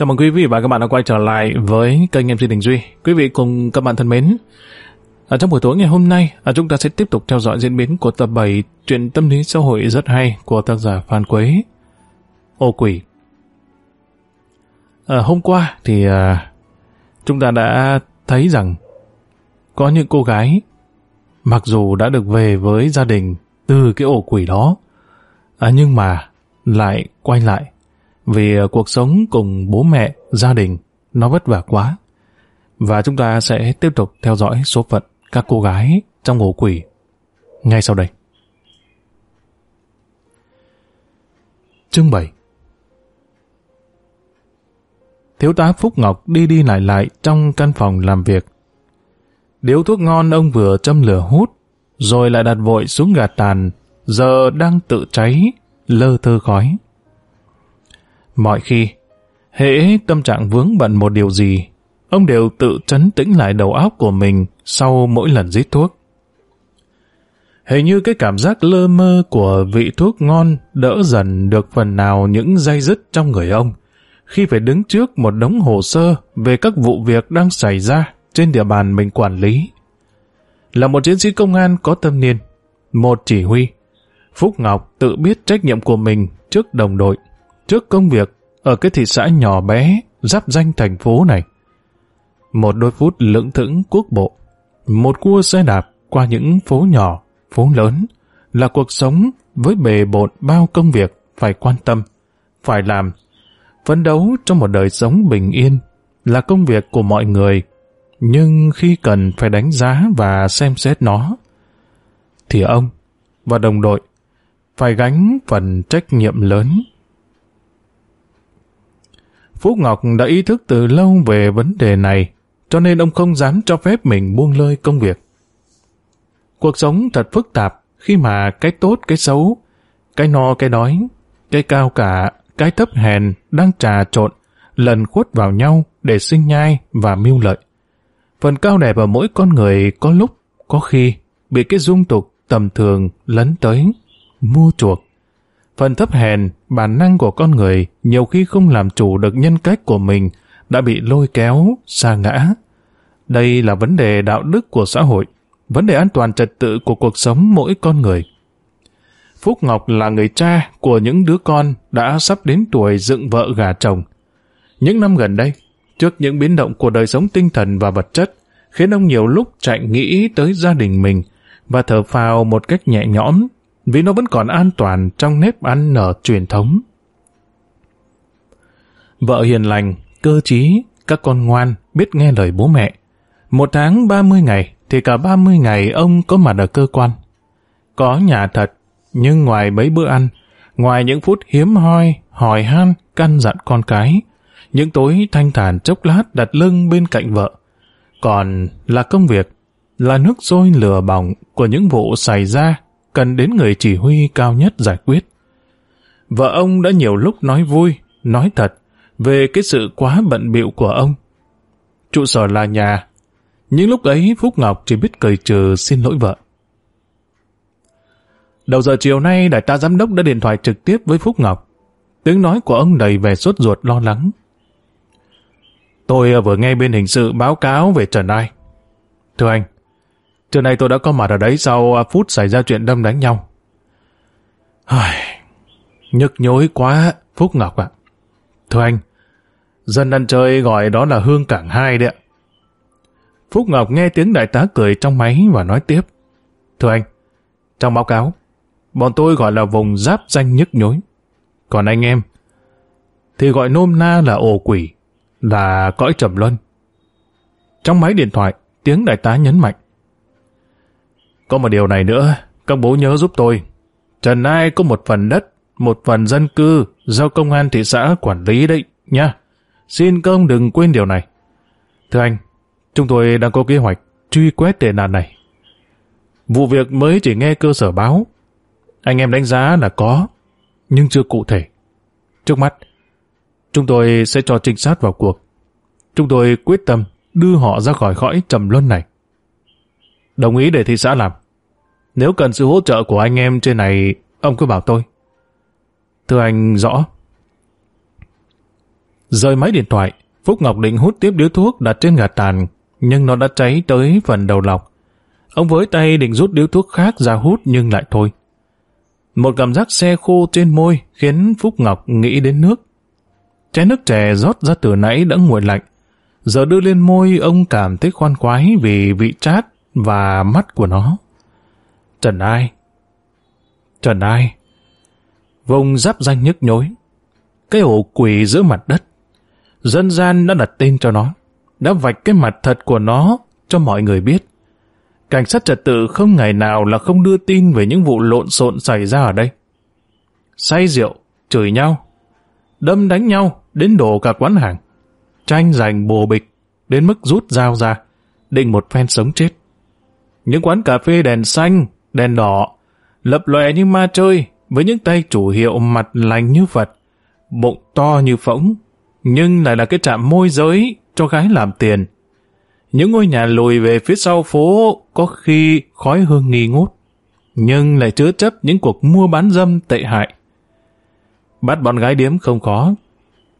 Chào mừng quý vị và các bạn đã quay trở lại với kênh MC Đình Duy. Quý vị cùng các bạn thân mến, ở trong buổi tối ngày hôm nay, à, chúng ta sẽ tiếp tục theo dõi diễn biến của tập 7 truyện tâm lý xã hội rất hay của tác giả Phan Quế. Ô quỷ. À, hôm qua thì à, chúng ta đã thấy rằng có những cô gái mặc dù đã được về với gia đình từ cái ổ quỷ đó, à, nhưng mà lại quay lại vì ờ, cuộc sống cùng bố mẹ, gia đình nó vất vả quá. Và chúng ta sẽ tiếp tục theo dõi số phận các cô gái trong ổ quỷ ngay sau đây. Chương 7 Thiếu tá Phúc Ngọc đi đi lại lại trong căn phòng làm việc. Điếu thuốc ngon ông vừa châm lửa hút, rồi lại đặt vội xuống gạt tàn, giờ đang tự cháy, lơ thơ khói. Mọi khi, hễ tâm trạng vướng bận một điều gì, ông đều tự chấn tĩnh lại đầu óc của mình sau mỗi lần giết thuốc. Hình như cái cảm giác lơ mơ của vị thuốc ngon đỡ dần được phần nào những dây dứt trong người ông, khi phải đứng trước một đống hồ sơ về các vụ việc đang xảy ra trên địa bàn mình quản lý. Là một chiến sĩ công an có tâm niên, một chỉ huy, Phúc Ngọc tự biết trách nhiệm của mình trước đồng đội trước công việc ở cái thị xã nhỏ bé giáp danh thành phố này. Một đôi phút lưỡng thững quốc bộ, một cua xe đạp qua những phố nhỏ, phố lớn là cuộc sống với bề bộn bao công việc phải quan tâm, phải làm. Phấn đấu trong một đời sống bình yên là công việc của mọi người, nhưng khi cần phải đánh giá và xem xét nó, thì ông và đồng đội phải gánh phần trách nhiệm lớn Phú Ngọc đã ý thức từ lâu về vấn đề này, cho nên ông không dám cho phép mình buông lơi công việc. Cuộc sống thật phức tạp khi mà cái tốt, cái xấu, cái no, cái đói, cái cao cả, cái thấp hèn đang trà trộn, lần khuất vào nhau để sinh nhai và mưu lợi. Phần cao đẹp ở mỗi con người có lúc, có khi bị cái dung tục tầm thường lấn tới, mua chuộc. Phần thấp hèn, bản năng của con người nhiều khi không làm chủ được nhân cách của mình đã bị lôi kéo, xa ngã. Đây là vấn đề đạo đức của xã hội, vấn đề an toàn trật tự của cuộc sống mỗi con người. Phúc Ngọc là người cha của những đứa con đã sắp đến tuổi dựng vợ gà chồng. Những năm gần đây, trước những biến động của đời sống tinh thần và vật chất, khiến ông nhiều lúc chạy nghĩ tới gia đình mình và thở phào một cách nhẹ nhõm vì nó vẫn còn an toàn trong nếp ăn nở truyền thống. Vợ hiền lành, cơ trí, các con ngoan, biết nghe lời bố mẹ. Một tháng 30 ngày thì cả 30 ngày ông có mặt ở cơ quan. Có nhà thật, nhưng ngoài mấy bữa ăn, ngoài những phút hiếm hoi, hỏi han, căn dặn con cái, những tối thanh thản chốc lát đặt lưng bên cạnh vợ. Còn là công việc, là nước sôi lửa bỏng của những vụ xảy ra cần đến người chỉ huy cao nhất giải quyết. Vợ ông đã nhiều lúc nói vui, nói thật về cái sự quá bận bịu của ông. Trụ sở là nhà, Những lúc ấy Phúc Ngọc chỉ biết cười trừ xin lỗi vợ. Đầu giờ chiều nay đại tá giám đốc đã điện thoại trực tiếp với Phúc Ngọc. Tiếng nói của ông đầy vẻ sốt ruột lo lắng. Tôi vừa nghe bên hình sự báo cáo về Trần Ai. Thưa anh, Trưa nay tôi đã có mặt ở đấy sau à, phút xảy ra chuyện đâm đánh nhau. Ai... Nhức nhối quá, Phúc Ngọc ạ. Thưa anh, dân ăn chơi gọi đó là hương cảng hai đấy ạ. Phúc Ngọc nghe tiếng đại tá cười trong máy và nói tiếp. Thưa anh, trong báo cáo, bọn tôi gọi là vùng giáp danh nhức nhối. Còn anh em, thì gọi nôm na là ổ quỷ, là cõi trầm luân. Trong máy điện thoại, tiếng đại tá nhấn mạnh. Có một điều này nữa, các bố nhớ giúp tôi. Trần Ai có một phần đất, một phần dân cư do công an thị xã quản lý đấy, nha. Xin công đừng quên điều này. Thưa anh, chúng tôi đang có kế hoạch truy quét tệ nạn này. Vụ việc mới chỉ nghe cơ sở báo. Anh em đánh giá là có, nhưng chưa cụ thể. Trước mắt, chúng tôi sẽ cho trinh sát vào cuộc. Chúng tôi quyết tâm đưa họ ra khỏi khỏi trầm luân này. Đồng ý để thị xã làm. Nếu cần sự hỗ trợ của anh em trên này, ông cứ bảo tôi. Thưa anh rõ. Rời máy điện thoại, Phúc Ngọc định hút tiếp điếu thuốc đặt trên gạt tàn, nhưng nó đã cháy tới phần đầu lọc. Ông với tay định rút điếu thuốc khác ra hút nhưng lại thôi. Một cảm giác xe khô trên môi khiến Phúc Ngọc nghĩ đến nước. Chai nước chè rót ra từ nãy đã nguội lạnh. Giờ đưa lên môi ông cảm thấy khoan khoái vì vị chát và mắt của nó. Trần Ai Trần Ai Vùng giáp danh nhức nhối. Cái ổ quỷ giữa mặt đất. Dân gian đã đặt tên cho nó. Đã vạch cái mặt thật của nó cho mọi người biết. Cảnh sát trật tự không ngày nào là không đưa tin về những vụ lộn xộn xảy ra ở đây. Say rượu, chửi nhau, đâm đánh nhau, đến đổ cả quán hàng. Tranh giành bồ bịch, đến mức rút dao ra, định một phen sống chết. Những quán cà phê đèn xanh, đèn đỏ, lập lòe như ma chơi, với những tay chủ hiệu mặt lành như Phật, bụng to như phỗng, nhưng lại là cái trạm môi giới cho gái làm tiền. Những ngôi nhà lùi về phía sau phố có khi khói hương nghi ngút, nhưng lại chứa chấp những cuộc mua bán dâm tệ hại. Bắt bọn gái điếm không khó,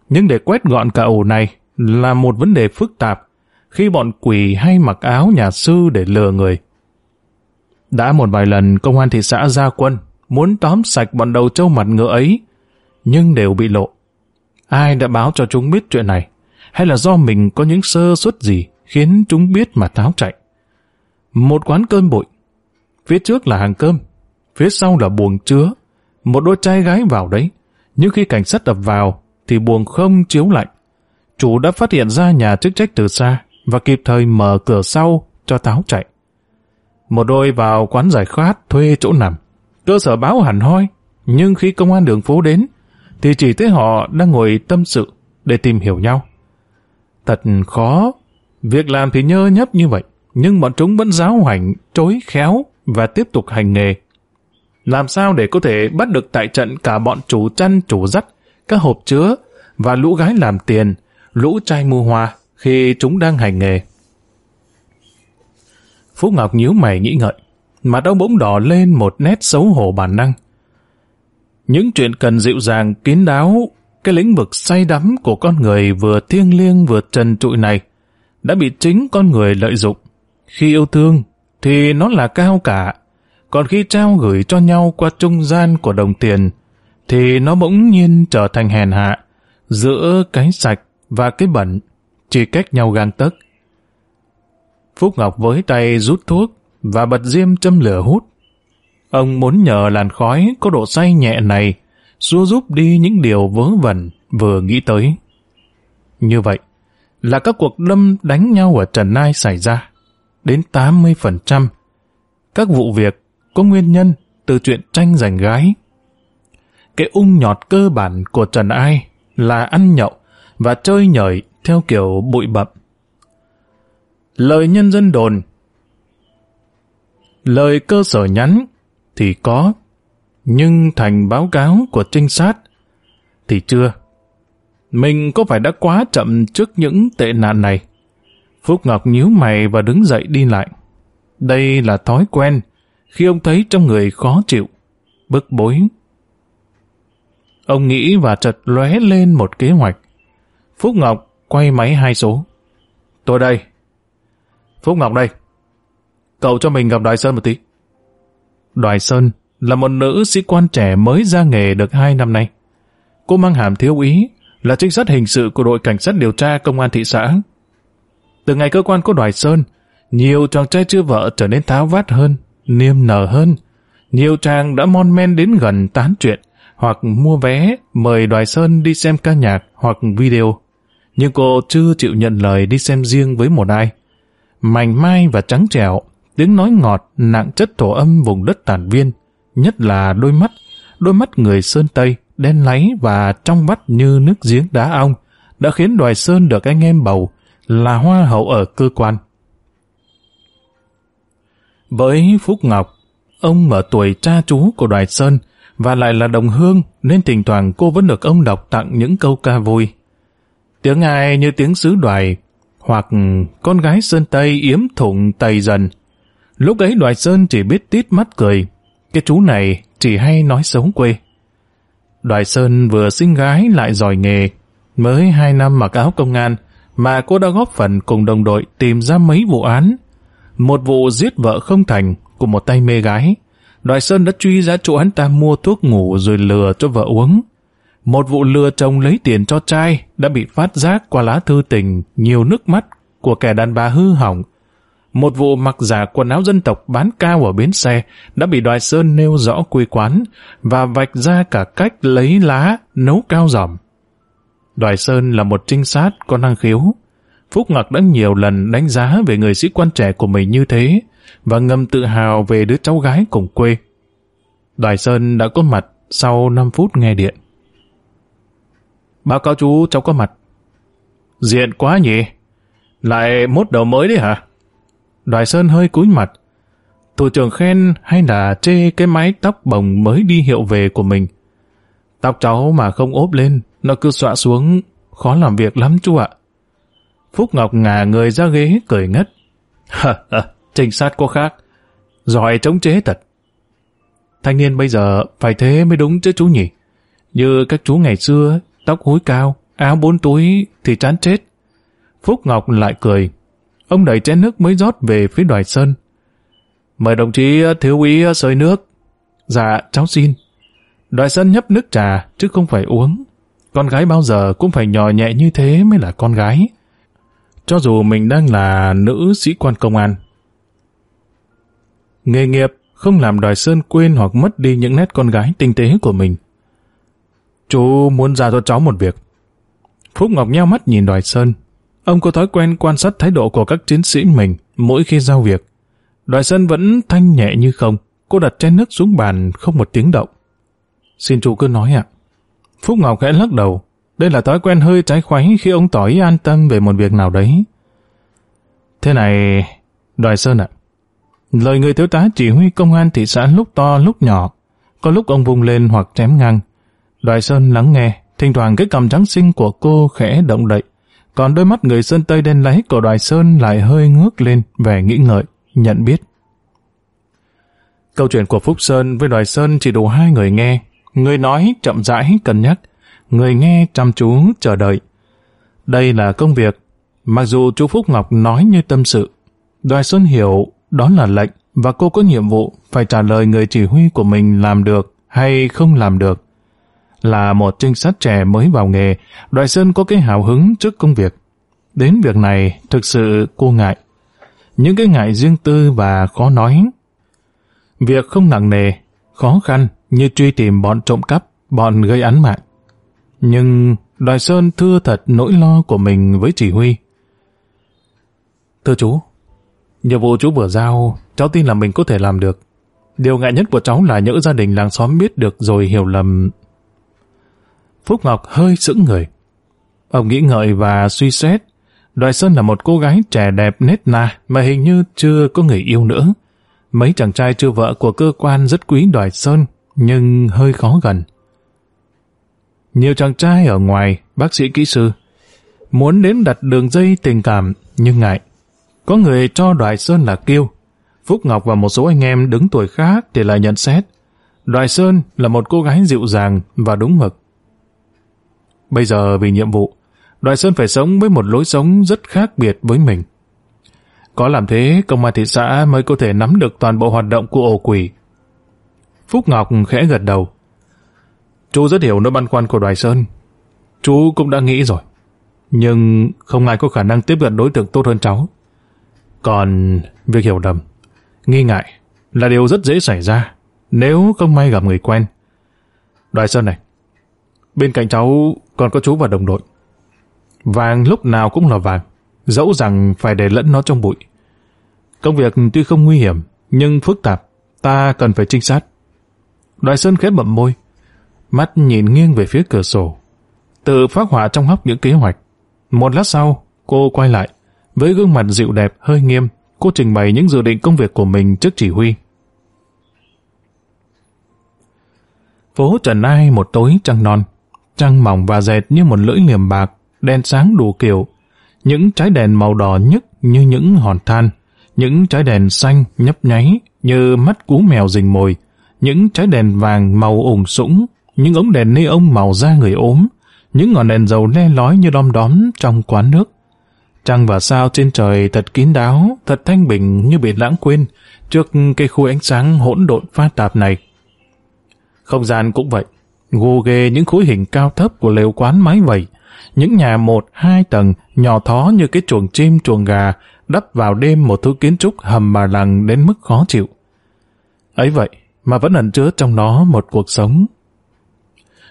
nhưng để quét gọn cả ổ này là một vấn đề phức tạp khi bọn quỷ hay mặc áo nhà sư để lừa người. Đã một vài lần công an thị xã ra quân muốn tóm sạch bọn đầu trâu mặt ngựa ấy, nhưng đều bị lộ. Ai đã báo cho chúng biết chuyện này? Hay là do mình có những sơ suất gì khiến chúng biết mà tháo chạy? Một quán cơm bụi. Phía trước là hàng cơm, phía sau là buồng chứa. Một đôi trai gái vào đấy, nhưng khi cảnh sát đập vào thì buồng không chiếu lạnh. Chủ đã phát hiện ra nhà chức trách từ xa và kịp thời mở cửa sau cho táo chạy. Một đôi vào quán giải khát thuê chỗ nằm. Cơ sở báo hẳn hoi, nhưng khi công an đường phố đến, thì chỉ thấy họ đang ngồi tâm sự để tìm hiểu nhau. Thật khó, việc làm thì nhơ nhấp như vậy, nhưng bọn chúng vẫn giáo hoành, trối khéo và tiếp tục hành nghề. Làm sao để có thể bắt được tại trận cả bọn chủ chăn chủ dắt, các hộp chứa và lũ gái làm tiền, lũ trai mua hoa khi chúng đang hành nghề. Phú Ngọc nhíu mày nghĩ ngợi, mặt ông bỗng đỏ lên một nét xấu hổ bản năng. Những chuyện cần dịu dàng, kín đáo, cái lĩnh vực say đắm của con người vừa thiêng liêng vừa trần trụi này đã bị chính con người lợi dụng. Khi yêu thương thì nó là cao cả, còn khi trao gửi cho nhau qua trung gian của đồng tiền thì nó bỗng nhiên trở thành hèn hạ giữa cái sạch và cái bẩn chỉ cách nhau gang tấc. Phúc Ngọc với tay rút thuốc và bật diêm châm lửa hút. Ông muốn nhờ làn khói có độ say nhẹ này, xua giúp đi những điều vớ vẩn vừa nghĩ tới. Như vậy là các cuộc đâm đánh nhau ở Trần Nai xảy ra. Đến 80% các vụ việc có nguyên nhân từ chuyện tranh giành gái. Cái ung nhọt cơ bản của Trần Ai là ăn nhậu và chơi nhởi theo kiểu bụi bậm. Lời nhân dân đồn Lời cơ sở nhắn thì có, nhưng thành báo cáo của trinh sát thì chưa. Mình có phải đã quá chậm trước những tệ nạn này? Phúc Ngọc nhíu mày và đứng dậy đi lại. Đây là thói quen khi ông thấy trong người khó chịu, bức bối. Ông nghĩ và chợt lóe lên một kế hoạch. Phúc Ngọc quay máy hai số. Tôi đây. Phúc Ngọc đây. Cậu cho mình gặp Đoài Sơn một tí. Đoài Sơn là một nữ sĩ quan trẻ mới ra nghề được hai năm nay. Cô mang hàm thiếu úy, là trinh sát hình sự của đội cảnh sát điều tra công an thị xã. Từ ngày cơ quan có Đoài Sơn, nhiều chàng trai chưa vợ trở nên tháo vát hơn, niêm nở hơn. Nhiều chàng đã mon men đến gần tán chuyện, hoặc mua vé mời Đoài Sơn đi xem ca nhạc hoặc video. Nhưng cô chưa chịu nhận lời đi xem riêng với một ai. Mảnh mai và trắng trẻo, tiếng nói ngọt, nặng chất thổ âm vùng đất tản viên, nhất là đôi mắt, đôi mắt người Sơn Tây, đen láy và trong vắt như nước giếng đá ong, đã khiến Đoài Sơn được anh em bầu là hoa hậu ở cơ quan. Với Phúc Ngọc, ông mở tuổi cha chú của Đoài Sơn và lại là đồng hương nên thỉnh thoảng cô vẫn được ông đọc tặng những câu ca vui. Tiếng ai như tiếng sứ đoài hoặc con gái Sơn Tây yếm thụng tày dần Lúc ấy Đoài Sơn chỉ biết tít mắt cười. Cái chú này chỉ hay nói xấu quê. Đoài Sơn vừa sinh gái lại giỏi nghề. Mới hai năm mặc áo công an mà cô đã góp phần cùng đồng đội tìm ra mấy vụ án. Một vụ giết vợ không thành của một tay mê gái. Đoài Sơn đã truy ra chỗ hắn ta mua thuốc ngủ rồi lừa cho vợ uống. Một vụ lừa chồng lấy tiền cho trai đã bị phát giác qua lá thư tình, nhiều nước mắt của kẻ đàn bà hư hỏng. Một vụ mặc giả quần áo dân tộc bán cao ở bến xe đã bị Đoài Sơn nêu rõ quy quán và vạch ra cả cách lấy lá nấu cao giỏm. Đoài Sơn là một trinh sát có năng khiếu. Phúc Ngọc đã nhiều lần đánh giá về người sĩ quan trẻ của mình như thế và ngầm tự hào về đứa cháu gái cùng quê. Đoài Sơn đã có mặt sau 5 phút nghe điện. Báo cáo chú cháu có mặt. Diện quá nhỉ? Lại mốt đầu mới đấy hả? Đoài Sơn hơi cúi mặt. Thủ trưởng khen hay là chê cái mái tóc bồng mới đi hiệu về của mình. Tóc cháu mà không ốp lên, nó cứ xọa xuống, khó làm việc lắm chú ạ. Phúc Ngọc ngả người ra ghế cười ngất. Hờ, hờ, trinh sát có khác. Giỏi chống chế thật. Thanh niên bây giờ phải thế mới đúng chứ chú nhỉ. Như các chú ngày xưa, tóc húi cao, áo bốn túi thì chán chết. Phúc Ngọc lại cười. Ông đẩy chén nước mới rót về phía đoài sơn. Mời đồng chí ờ, thiếu úy ờ, sơi nước. Dạ, cháu xin. Đoài sơn nhấp nước trà, chứ không phải uống. Con gái bao giờ cũng phải nhỏ nhẹ như thế mới là con gái. Cho dù mình đang là nữ sĩ quan công an. Nghề nghiệp không làm Đoài Sơn quên hoặc mất đi những nét con gái tinh tế của mình. Chú muốn ra cho cháu một việc. Phúc Ngọc nheo mắt nhìn Đoài Sơn. Ông có thói quen quan sát thái độ của các chiến sĩ mình mỗi khi giao việc. Đoài Sơn vẫn thanh nhẹ như không. Cô đặt chén nước xuống bàn không một tiếng động. Xin chú cứ nói ạ. Phúc Ngọc khẽ lắc đầu. Đây là thói quen hơi trái khoái khi ông tỏ ý an tâm về một việc nào đấy. Thế này, Đoài Sơn ạ. Lời người thiếu tá chỉ huy công an thị xã lúc to lúc nhỏ. Có lúc ông vung lên hoặc chém ngang. Đoài Sơn lắng nghe, thỉnh thoảng cái cằm trắng xinh của cô khẽ động đậy. Còn đôi mắt người Sơn Tây đen láy của Đoài Sơn lại hơi ngước lên vẻ nghĩ ngợi, nhận biết. Câu chuyện của Phúc Sơn với Đoài Sơn chỉ đủ hai người nghe. Người nói chậm rãi cân nhắc, người nghe chăm chú chờ đợi. Đây là công việc. Mặc dù chú Phúc Ngọc nói như tâm sự, Đoài Sơn hiểu đó là lệnh và cô có nhiệm vụ phải trả lời người chỉ huy của mình làm được hay không làm được. Là một trinh sát trẻ mới vào nghề, Đoài Sơn có cái hào hứng trước công việc. Đến việc này, thực sự cô ngại. Những cái ngại riêng tư và khó nói. Việc không nặng nề, khó khăn như truy tìm bọn trộm cắp, bọn gây án mạng. Nhưng Đoài Sơn thưa thật nỗi lo của mình với chỉ huy. Thưa chú, nhiệm vụ chú vừa giao, cháu tin là mình có thể làm được. Điều ngại nhất của cháu là nhỡ gia đình làng xóm biết được rồi hiểu lầm. Phúc Ngọc hơi sững người. Ông nghĩ ngợi và suy xét. Đoài Sơn là một cô gái trẻ đẹp nết na mà hình như chưa có người yêu nữa. Mấy chàng trai chưa vợ của cơ quan rất quý Đoài Sơn nhưng hơi khó gần. Nhiều chàng trai ở ngoài, bác sĩ kỹ sư, muốn đến đặt đường dây tình cảm nhưng ngại. Có người cho Đoài Sơn là kiêu. Phúc Ngọc và một số anh em đứng tuổi khác thì lại nhận xét. Đoài Sơn là một cô gái dịu dàng và đúng mực. Bây giờ vì nhiệm vụ, Đoài Sơn phải sống với một lối sống rất khác biệt với mình. Có làm thế, công an thị xã mới có thể nắm được toàn bộ hoạt động của ổ quỷ. Phúc Ngọc khẽ gật đầu. Chú rất hiểu nỗi băn khoăn của Đoài Sơn. Chú cũng đã nghĩ rồi. Nhưng không ai có khả năng tiếp cận đối tượng tốt hơn cháu. Còn việc hiểu lầm, nghi ngại là điều rất dễ xảy ra nếu không may gặp người quen. Đoài Sơn này, bên cạnh cháu còn có chú và đồng đội. Vàng lúc nào cũng là vàng, dẫu rằng phải để lẫn nó trong bụi. Công việc tuy không nguy hiểm, nhưng phức tạp, ta cần phải trinh sát. Đoài Sơn khép bậm môi, mắt nhìn nghiêng về phía cửa sổ, tự phát hỏa trong hóc những kế hoạch. Một lát sau, cô quay lại, với gương mặt dịu đẹp hơi nghiêm, cô trình bày những dự định công việc của mình trước chỉ huy. Phố Trần Ai một tối trăng non, trăng mỏng và dẹt như một lưỡi liềm bạc, đèn sáng đủ kiểu, những trái đèn màu đỏ nhức như những hòn than, những trái đèn xanh nhấp nháy như mắt cú mèo rình mồi, những trái đèn vàng màu ủng sũng, những ống đèn nê ông màu da người ốm, những ngọn đèn dầu le lói như đom đóm trong quán nước. Trăng và sao trên trời thật kín đáo, thật thanh bình như bị lãng quên trước cây khu ánh sáng hỗn độn phát tạp này. Không gian cũng vậy, gồ ghề những khối hình cao thấp của lều quán mái vẩy, những nhà một, hai tầng, nhỏ thó như cái chuồng chim chuồng gà, đắp vào đêm một thứ kiến trúc hầm bà lằng đến mức khó chịu. ấy vậy, mà vẫn ẩn chứa trong nó một cuộc sống.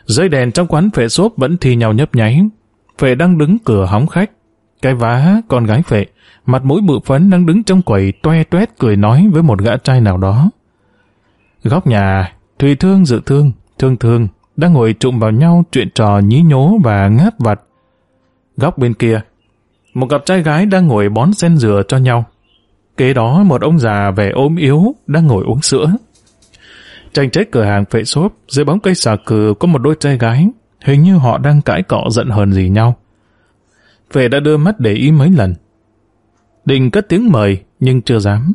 Dây đèn trong quán phệ xốp vẫn thi nhau nhấp nháy. Phệ đang đứng cửa hóng khách. Cái vá, con gái phệ, mặt mũi bự phấn đang đứng trong quầy toe toét cười nói với một gã trai nào đó. Góc nhà, Thùy Thương dự thương, thương thương, đang ngồi trụm vào nhau chuyện trò nhí nhố và ngáp vặt. Góc bên kia, một cặp trai gái đang ngồi bón sen dừa cho nhau. Kế đó một ông già vẻ ốm yếu đang ngồi uống sữa. Tranh trách cửa hàng phệ xốp, dưới bóng cây xà cừ có một đôi trai gái, hình như họ đang cãi cọ giận hờn gì nhau. Phệ đã đưa mắt để ý mấy lần. Định cất tiếng mời, nhưng chưa dám.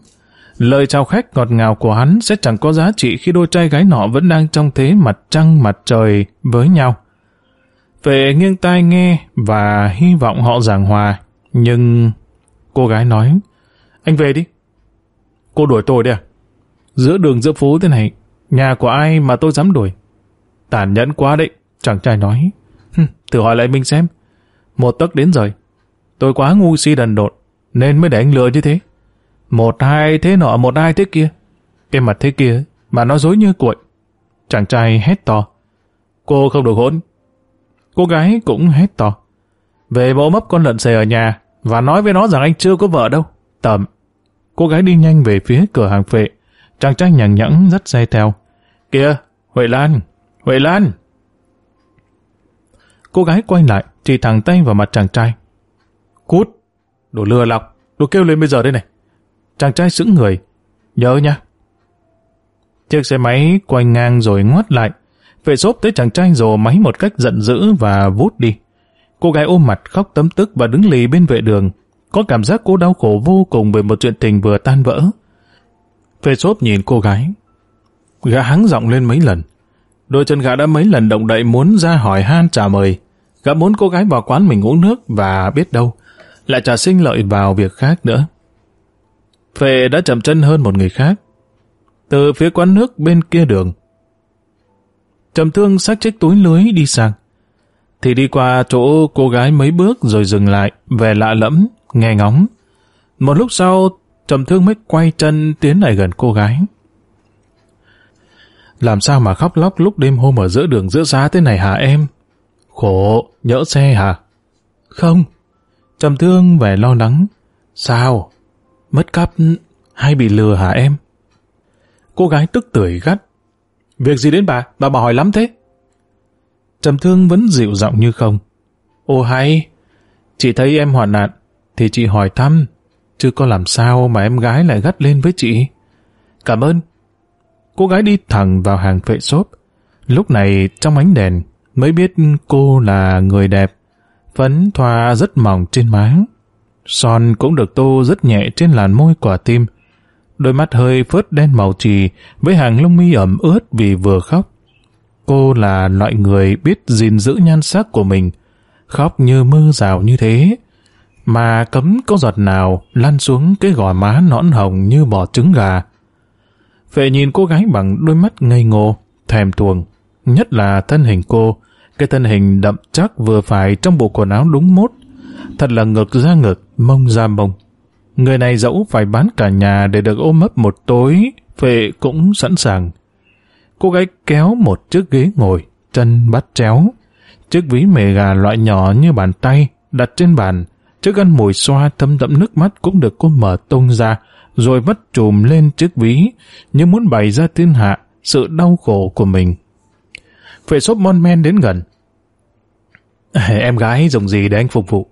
Lời chào khách ngọt ngào của hắn sẽ chẳng có giá trị khi đôi trai gái nọ vẫn đang trong thế mặt trăng mặt trời với nhau. về nghiêng tai nghe và hy vọng họ giảng hòa, nhưng... Cô gái nói, anh về đi. Cô đuổi tôi đi à? Giữa đường giữa phố thế này, Nhà của ai mà tôi dám đuổi? Tàn nhẫn quá đấy, chàng trai nói. thử hỏi lại mình xem. Một tấc đến rồi. Tôi quá ngu si đần độn nên mới để anh lừa như thế. Một hai thế nọ, một hai thế kia. Cái mặt thế kia mà nó dối như cuội. Chàng trai hét to. Cô không được hỗn. Cô gái cũng hét to. Về bộ mấp con lợn xề ở nhà và nói với nó rằng anh chưa có vợ đâu. Tầm. Cô gái đi nhanh về phía cửa hàng phệ. Chàng trai nhằng nhẵng dắt xe theo. Kìa, Huệ Lan, Huệ Lan. Cô gái quay lại, chỉ thẳng tay vào mặt chàng trai. Cút, đồ lừa lọc, đồ kêu lên bây giờ đây này. Chàng trai sững người, nhớ nha. Chiếc xe máy quay ngang rồi ngoắt lại. Vệ xốp tới chàng trai rồ máy một cách giận dữ và vút đi. Cô gái ôm mặt khóc tấm tức và đứng lì bên vệ đường. Có cảm giác cô đau khổ vô cùng bởi một chuyện tình vừa tan vỡ. Phê xốp nhìn cô gái. Gã hắng giọng lên mấy lần. Đôi chân gã đã mấy lần động đậy muốn ra hỏi han trả mời. Gã muốn cô gái vào quán mình uống nước và biết đâu, lại trả sinh lợi vào việc khác nữa. Phệ đã chậm chân hơn một người khác. Từ phía quán nước bên kia đường. Trầm thương xách chiếc túi lưới đi sang. Thì đi qua chỗ cô gái mấy bước rồi dừng lại, về lạ lẫm, nghe ngóng. Một lúc sau Trầm thương mới quay chân tiến lại gần cô gái. Làm sao mà khóc lóc lúc đêm hôm ở giữa đường giữa giá thế này hả em? Khổ, nhỡ xe hả? Không. Trầm thương vẻ lo lắng. Sao? Mất cắp hay bị lừa hả em? Cô gái tức tưởi gắt. Việc gì đến bà? Bà bà hỏi lắm thế. Trầm thương vẫn dịu giọng như không. Ô hay, chị thấy em hoạn nạn, thì chị hỏi thăm, chứ có làm sao mà em gái lại gắt lên với chị. Cảm ơn. Cô gái đi thẳng vào hàng vệ xốp. Lúc này trong ánh đèn mới biết cô là người đẹp. Phấn thoa rất mỏng trên má. Son cũng được tô rất nhẹ trên làn môi quả tim. Đôi mắt hơi phớt đen màu trì với hàng lông mi ẩm ướt vì vừa khóc. Cô là loại người biết gìn giữ nhan sắc của mình. Khóc như mưa rào như thế mà cấm có giọt nào lăn xuống cái gò má nõn hồng như bò trứng gà. Vệ nhìn cô gái bằng đôi mắt ngây ngô, thèm thuồng, nhất là thân hình cô, cái thân hình đậm chắc vừa phải trong bộ quần áo đúng mốt, thật là ngực ra ngực, mông ra mông. Người này dẫu phải bán cả nhà để được ôm ấp một tối, Phệ cũng sẵn sàng. Cô gái kéo một chiếc ghế ngồi, chân bắt chéo, chiếc ví mề gà loại nhỏ như bàn tay đặt trên bàn, Chiếc ăn mùi xoa thâm đậm nước mắt cũng được cô mở tung ra, rồi vắt trùm lên chiếc ví, như muốn bày ra thiên hạ sự đau khổ của mình. Phệ xốp mon men đến gần. Em gái dùng gì để anh phục vụ?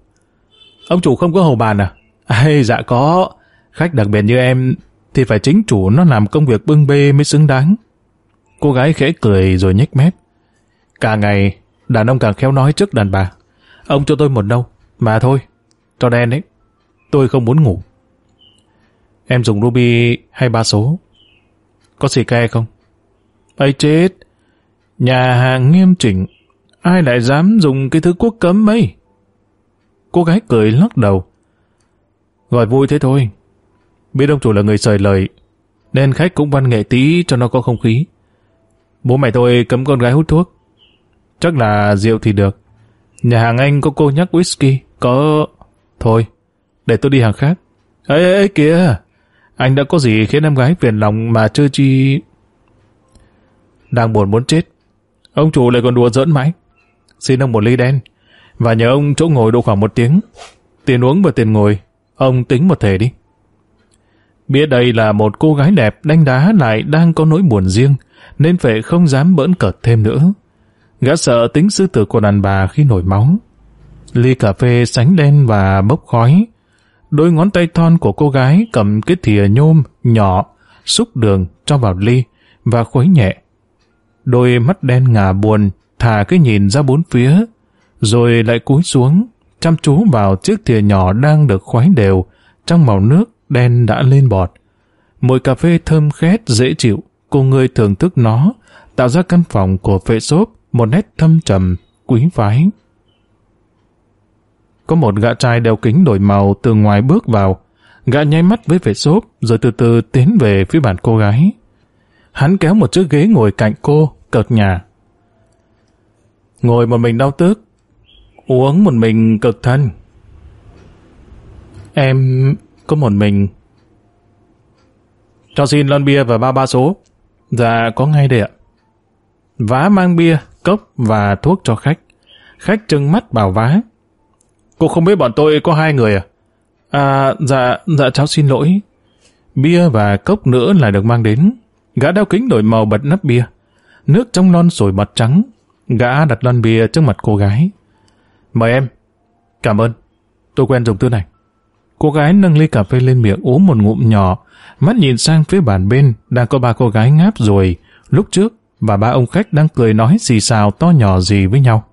Ông chủ không có hầu bàn à? Ê, dạ có. Khách đặc biệt như em thì phải chính chủ nó làm công việc bưng bê mới xứng đáng. Cô gái khẽ cười rồi nhếch mép. Cả ngày, đàn ông càng khéo nói trước đàn bà. Ông cho tôi một đâu, mà thôi, cho đen đấy. Tôi không muốn ngủ. Em dùng ruby hay ba số? Có xì ke không? ấy chết! Nhà hàng nghiêm chỉnh, ai lại dám dùng cái thứ quốc cấm ấy? Cô gái cười lắc đầu. Gọi vui thế thôi. Biết ông chủ là người sời lời, nên khách cũng văn nghệ tí cho nó có không khí. Bố mẹ tôi cấm con gái hút thuốc. Chắc là rượu thì được. Nhà hàng anh có cô nhắc whisky, có... Thôi, để tôi đi hàng khác. Ê, ê, ê kìa! Anh đã có gì khiến em gái phiền lòng mà chơi chi... Đang buồn muốn chết. Ông chủ lại còn đùa giỡn mãi. Xin ông một ly đen, và nhờ ông chỗ ngồi độ khoảng một tiếng. Tiền uống và tiền ngồi, ông tính một thể đi. Biết đây là một cô gái đẹp đánh đá lại đang có nỗi buồn riêng, nên Phệ không dám bỡn cợt thêm nữa. Gã sợ tính sư tử của đàn bà khi nổi máu. Ly cà phê sánh đen và bốc khói. Đôi ngón tay thon của cô gái cầm cái thìa nhôm nhỏ, xúc đường cho vào ly và khuấy nhẹ. Đôi mắt đen ngà buồn thả cái nhìn ra bốn phía, rồi lại cúi xuống, chăm chú vào chiếc thìa nhỏ đang được khoái đều trong màu nước đen đã lên bọt. Mùi cà phê thơm khét dễ chịu, cô người thưởng thức nó, tạo ra căn phòng của phệ xốp một nét thâm trầm, quý phái. Có một gã trai đeo kính đổi màu từ ngoài bước vào, gã nháy mắt với phệ xốp rồi từ từ tiến về phía bàn cô gái. Hắn kéo một chiếc ghế ngồi cạnh cô, cợt nhà. Ngồi một mình đau tức, uống một mình cực thân. Em có một mình. Cho xin lon bia và ba ba số. Dạ, có ngay đây ạ. Vá mang bia, cốc và thuốc cho khách. Khách trừng mắt bảo vá. Cô không biết bọn tôi có hai người à? À, dạ, dạ cháu xin lỗi. Bia và cốc nữa là được mang đến. Gã đeo kính đổi màu bật nắp bia. Nước trong lon sủi bọt trắng. Gã đặt lon bia trước mặt cô gái. Mời em. Cảm ơn. Tôi quen dùng thứ này. Cô gái nâng ly cà phê lên miệng uống một ngụm nhỏ, mắt nhìn sang phía bàn bên, đang có ba cô gái ngáp rồi, lúc trước, và ba ông khách đang cười nói xì xào to nhỏ gì với nhau.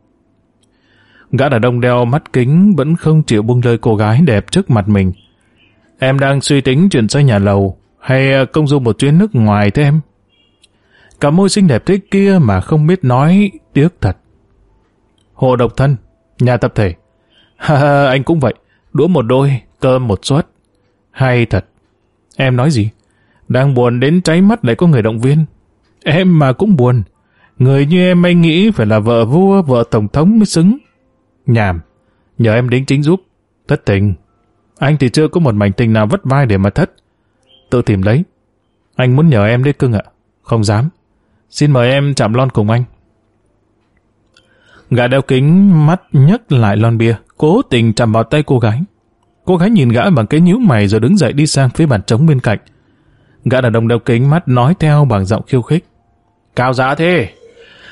Gã đàn ông đeo mắt kính vẫn không chịu buông lời cô gái đẹp trước mặt mình. Em đang suy tính chuyển xây nhà lầu, hay ờ, công du một chuyến nước ngoài thế em? Cả môi xinh đẹp thế kia mà không biết nói, tiếc thật. Hộ độc thân, nhà tập thể. Ha ha, anh cũng vậy, đũa một đôi, cơm một suất. Hay thật. Em nói gì? Đang buồn đến cháy mắt lại có người động viên. Em mà cũng buồn. Người như em anh nghĩ phải là vợ vua, vợ tổng thống mới xứng. Nhảm. Nhờ em đính chính giúp. Thất tình. Anh thì chưa có một mảnh tình nào vất vai để mà thất. Tự tìm lấy. Anh muốn nhờ em đấy cưng ạ. Không dám. Xin mời em chạm lon cùng anh. Gã đeo kính mắt nhấc lại lon bia, cố tình chạm vào tay cô gái. Cô gái nhìn gã bằng cái nhíu mày rồi đứng dậy đi sang phía bàn trống bên cạnh. Gã đàn ông đeo kính mắt nói theo bằng giọng khiêu khích. Cao giá thế!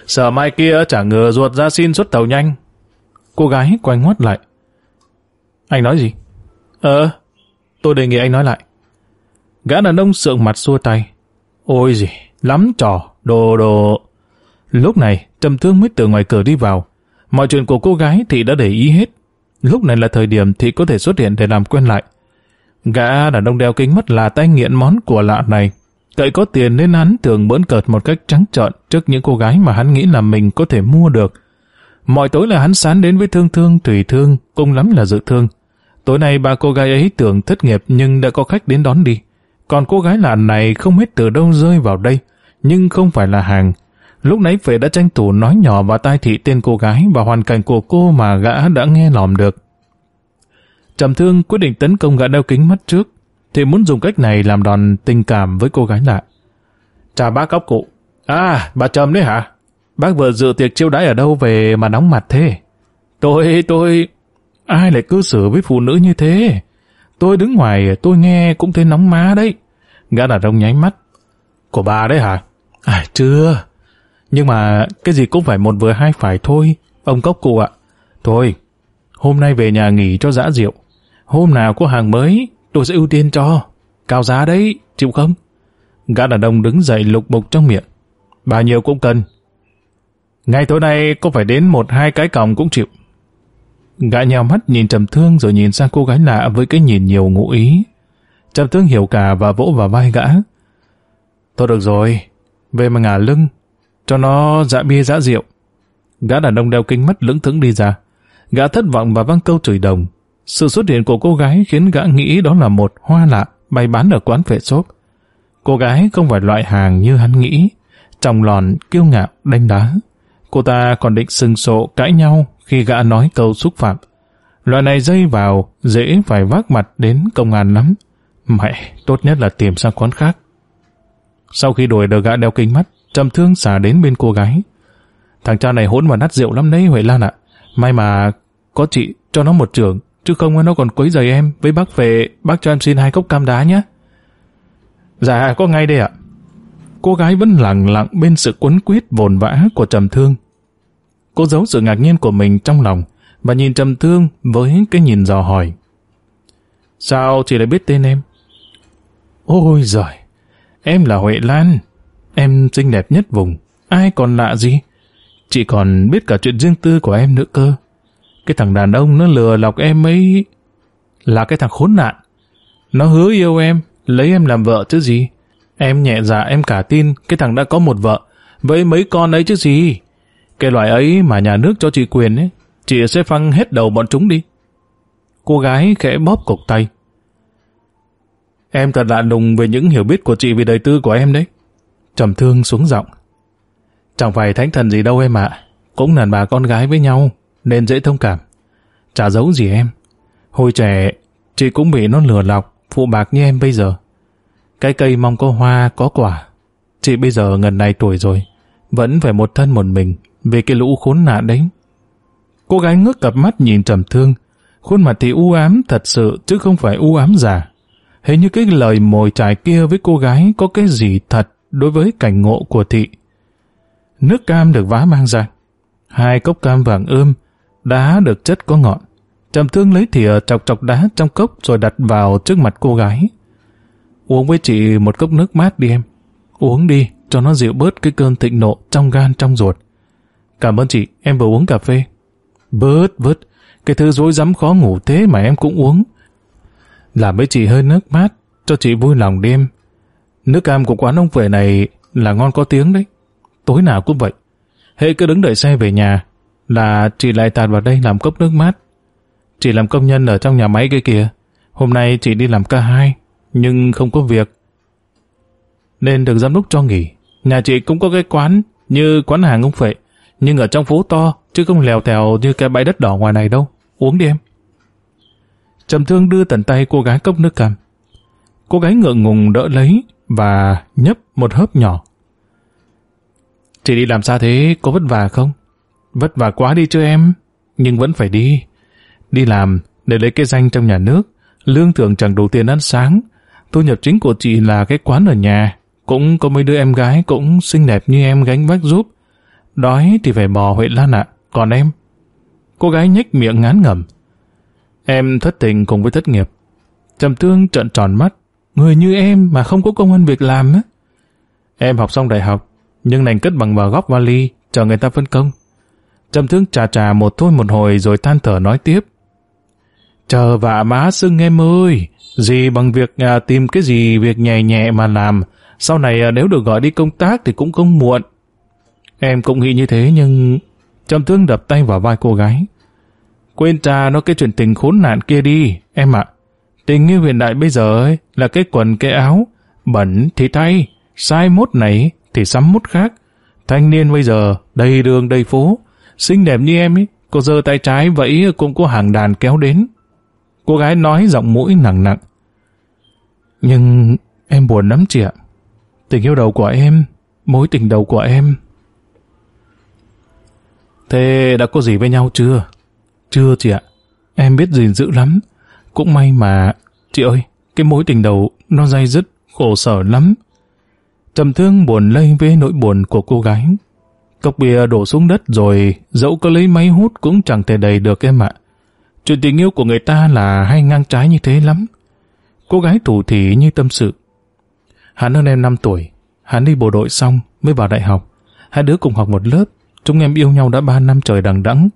Sợ mai kia trả ngừa ruột ra xin xuất tàu nhanh. Cô gái quay ngoắt lại. Anh nói gì? Ờ, tôi đề nghị anh nói lại. Gã đàn ông sượng mặt xua tay. Ôi gì, lắm trò, đồ đồ. Lúc này, Trầm Thương mới từ ngoài cửa đi vào. Mọi chuyện của cô gái thì đã để ý hết. Lúc này là thời điểm thì có thể xuất hiện để làm quen lại. Gã đàn ông đeo kính mắt là tay nghiện món của lạ này. Cậy có tiền nên hắn thường bỡn cợt một cách trắng trợn trước những cô gái mà hắn nghĩ là mình có thể mua được. Mọi tối là hắn sán đến với thương thương, tùy thương, cùng lắm là dự thương. Tối nay ba cô gái ấy tưởng thất nghiệp nhưng đã có khách đến đón đi. Còn cô gái lạ này không biết từ đâu rơi vào đây, nhưng không phải là hàng. Lúc nãy về đã tranh thủ nói nhỏ vào tai thị tên cô gái và hoàn cảnh của cô mà gã đã nghe lòm được. Trầm thương quyết định tấn công gã đeo kính mắt trước, thì muốn dùng cách này làm đòn tình cảm với cô gái lạ. Chào bác ốc cụ. À, bà Trầm đấy hả? Bác vừa dự tiệc chiêu đãi ở đâu về mà nóng mặt thế? Tôi, tôi... Ai lại cư xử với phụ nữ như thế? Tôi đứng ngoài tôi nghe cũng thấy nóng má đấy. Gã đàn ông nháy mắt. Của bà đấy hả? À, chưa. Nhưng mà cái gì cũng phải một vừa hai phải thôi, ông cốc cụ ạ. Thôi, hôm nay về nhà nghỉ cho dã rượu. Hôm nào có hàng mới, tôi sẽ ưu tiên cho. Cao giá đấy, chịu không? Gã đàn ông đứng dậy lục bục trong miệng. Bao nhiêu cũng cần. Ngày tối nay có phải đến một hai cái còng cũng chịu. Gã nhào mắt nhìn trầm thương rồi nhìn sang cô gái lạ với cái nhìn nhiều ngụ ý. Trầm thương hiểu cả và vỗ vào vai gã. Thôi được rồi, về mà ngả lưng, cho nó dạ bia dạ rượu. Gã đàn ông đeo kính mắt lững thững đi ra. Gã thất vọng và văng câu chửi đồng. Sự xuất hiện của cô gái khiến gã nghĩ đó là một hoa lạ bày bán ở quán phệ xốp. Cô gái không phải loại hàng như hắn nghĩ, trong lòn kiêu ngạo đánh đá. Cô ta còn định sừng sộ cãi nhau khi gã nói câu xúc phạm. Loại này dây vào dễ phải vác mặt đến công an lắm. Mẹ, tốt nhất là tìm sang quán khác. Sau khi đuổi được gã đeo kính mắt, trầm thương xả đến bên cô gái. Thằng cha này hỗn và nát rượu lắm đấy Huệ Lan ạ. May mà có chị cho nó một trường, chứ không nó còn quấy giày em. Với bác về, bác cho em xin hai cốc cam đá nhé. Dạ, có ngay đây ạ. Cô gái vẫn lặng lặng bên sự quấn quýt vồn vã của trầm thương. Cô giấu sự ngạc nhiên của mình trong lòng và nhìn trầm thương với cái nhìn dò hỏi. Sao chị lại biết tên em? Ôi giời, em là Huệ Lan, em xinh đẹp nhất vùng, ai còn lạ gì? Chị còn biết cả chuyện riêng tư của em nữa cơ. Cái thằng đàn ông nó lừa lọc em ấy là cái thằng khốn nạn. Nó hứa yêu em, lấy em làm vợ chứ gì. Em nhẹ dạ em cả tin cái thằng đã có một vợ, với mấy con ấy chứ gì. Cái loại ấy mà nhà nước cho chị quyền ấy, chị sẽ phăng hết đầu bọn chúng đi. Cô gái khẽ bóp cục tay. Em thật lạ lùng về những hiểu biết của chị về đời tư của em đấy. Trầm thương xuống giọng. Chẳng phải thánh thần gì đâu em ạ. Cũng là bà con gái với nhau, nên dễ thông cảm. Chả giấu gì em. Hồi trẻ, chị cũng bị nó lừa lọc, phụ bạc như em bây giờ. Cái cây mong có hoa, có quả. Chị bây giờ gần này tuổi rồi, vẫn phải một thân một mình vì cái lũ khốn nạn đấy. Cô gái ngước cặp mắt nhìn trầm thương, khuôn mặt thì u ám thật sự chứ không phải u ám giả. Hình như cái lời mồi trải kia với cô gái có cái gì thật đối với cảnh ngộ của thị. Nước cam được vá mang ra. Hai cốc cam vàng ươm, đá được chất có ngọn. Trầm thương lấy thìa chọc chọc đá trong cốc rồi đặt vào trước mặt cô gái. Uống với chị một cốc nước mát đi em. Uống đi, cho nó dịu bớt cái cơn thịnh nộ trong gan trong ruột. Cảm ơn chị, em vừa uống cà phê. Bớt, bớt, cái thứ dối rắm khó ngủ thế mà em cũng uống. Làm với chị hơi nước mát, cho chị vui lòng đêm. Nước cam của quán ông về này là ngon có tiếng đấy. Tối nào cũng vậy. Hệ cứ đứng đợi xe về nhà, là chị lại tạt vào đây làm cốc nước mát. Chị làm công nhân ở trong nhà máy kia kìa. Hôm nay chị đi làm ca hai, nhưng không có việc. Nên được giám đốc cho nghỉ. Nhà chị cũng có cái quán như quán hàng ông Phệ, nhưng ở trong phố to, chứ không lèo tèo như cái bãi đất đỏ ngoài này đâu. Uống đi em. Trầm thương đưa tận tay cô gái cốc nước cam. Cô gái ngượng ngùng đỡ lấy và nhấp một hớp nhỏ. Chị đi làm sao thế, có vất vả không? Vất vả quá đi chứ em, nhưng vẫn phải đi. Đi làm để lấy cái danh trong nhà nước, lương thưởng chẳng đủ tiền ăn sáng. Thu nhập chính của chị là cái quán ở nhà, cũng có mấy đứa em gái cũng xinh đẹp như em gánh vác giúp. Đói thì phải bò Huệ Lan ạ, còn em? Cô gái nhếch miệng ngán ngẩm. Em thất tình cùng với thất nghiệp. Trầm thương trợn tròn mắt, người như em mà không có công ăn việc làm á. Em học xong đại học, nhưng đành cất bằng vào góc vali, chờ người ta phân công. Trầm thương trà trà một thôi một hồi rồi than thở nói tiếp. Chờ vạ má sưng em ơi, gì bằng việc à, tìm cái gì việc nhẹ nhẹ mà làm, sau này à, nếu được gọi đi công tác thì cũng không muộn. Em cũng nghĩ như thế nhưng... Trầm thương đập tay vào vai cô gái. Quên cha nó cái chuyện tình khốn nạn kia đi, em ạ. Tình yêu hiện đại bây giờ ấy, là cái quần cái áo, bẩn thì thay, sai mốt này thì sắm mốt khác. Thanh niên bây giờ đầy đường đầy phố, xinh đẹp như em ấy, cô giơ tay trái vẫy cũng có hàng đàn kéo đến. Cô gái nói giọng mũi nặng nặng. Nhưng em buồn lắm chị ạ. Tình yêu đầu của em, mối tình đầu của em. Thế đã có gì với nhau chưa? Chưa chị ạ. Em biết gìn giữ lắm. Cũng may mà... Chị ơi, cái mối tình đầu nó dây dứt, khổ sở lắm. Trầm thương buồn lây với nỗi buồn của cô gái. Cốc bia đổ xuống đất rồi, dẫu có lấy máy hút cũng chẳng thể đầy được em ạ. Chuyện tình yêu của người ta là hay ngang trái như thế lắm. Cô gái thủ thỉ như tâm sự. Hắn hơn em 5 tuổi, hắn đi bộ đội xong mới vào đại học. Hai đứa cùng học một lớp, chúng em yêu nhau đã 3 năm trời đằng đẵng.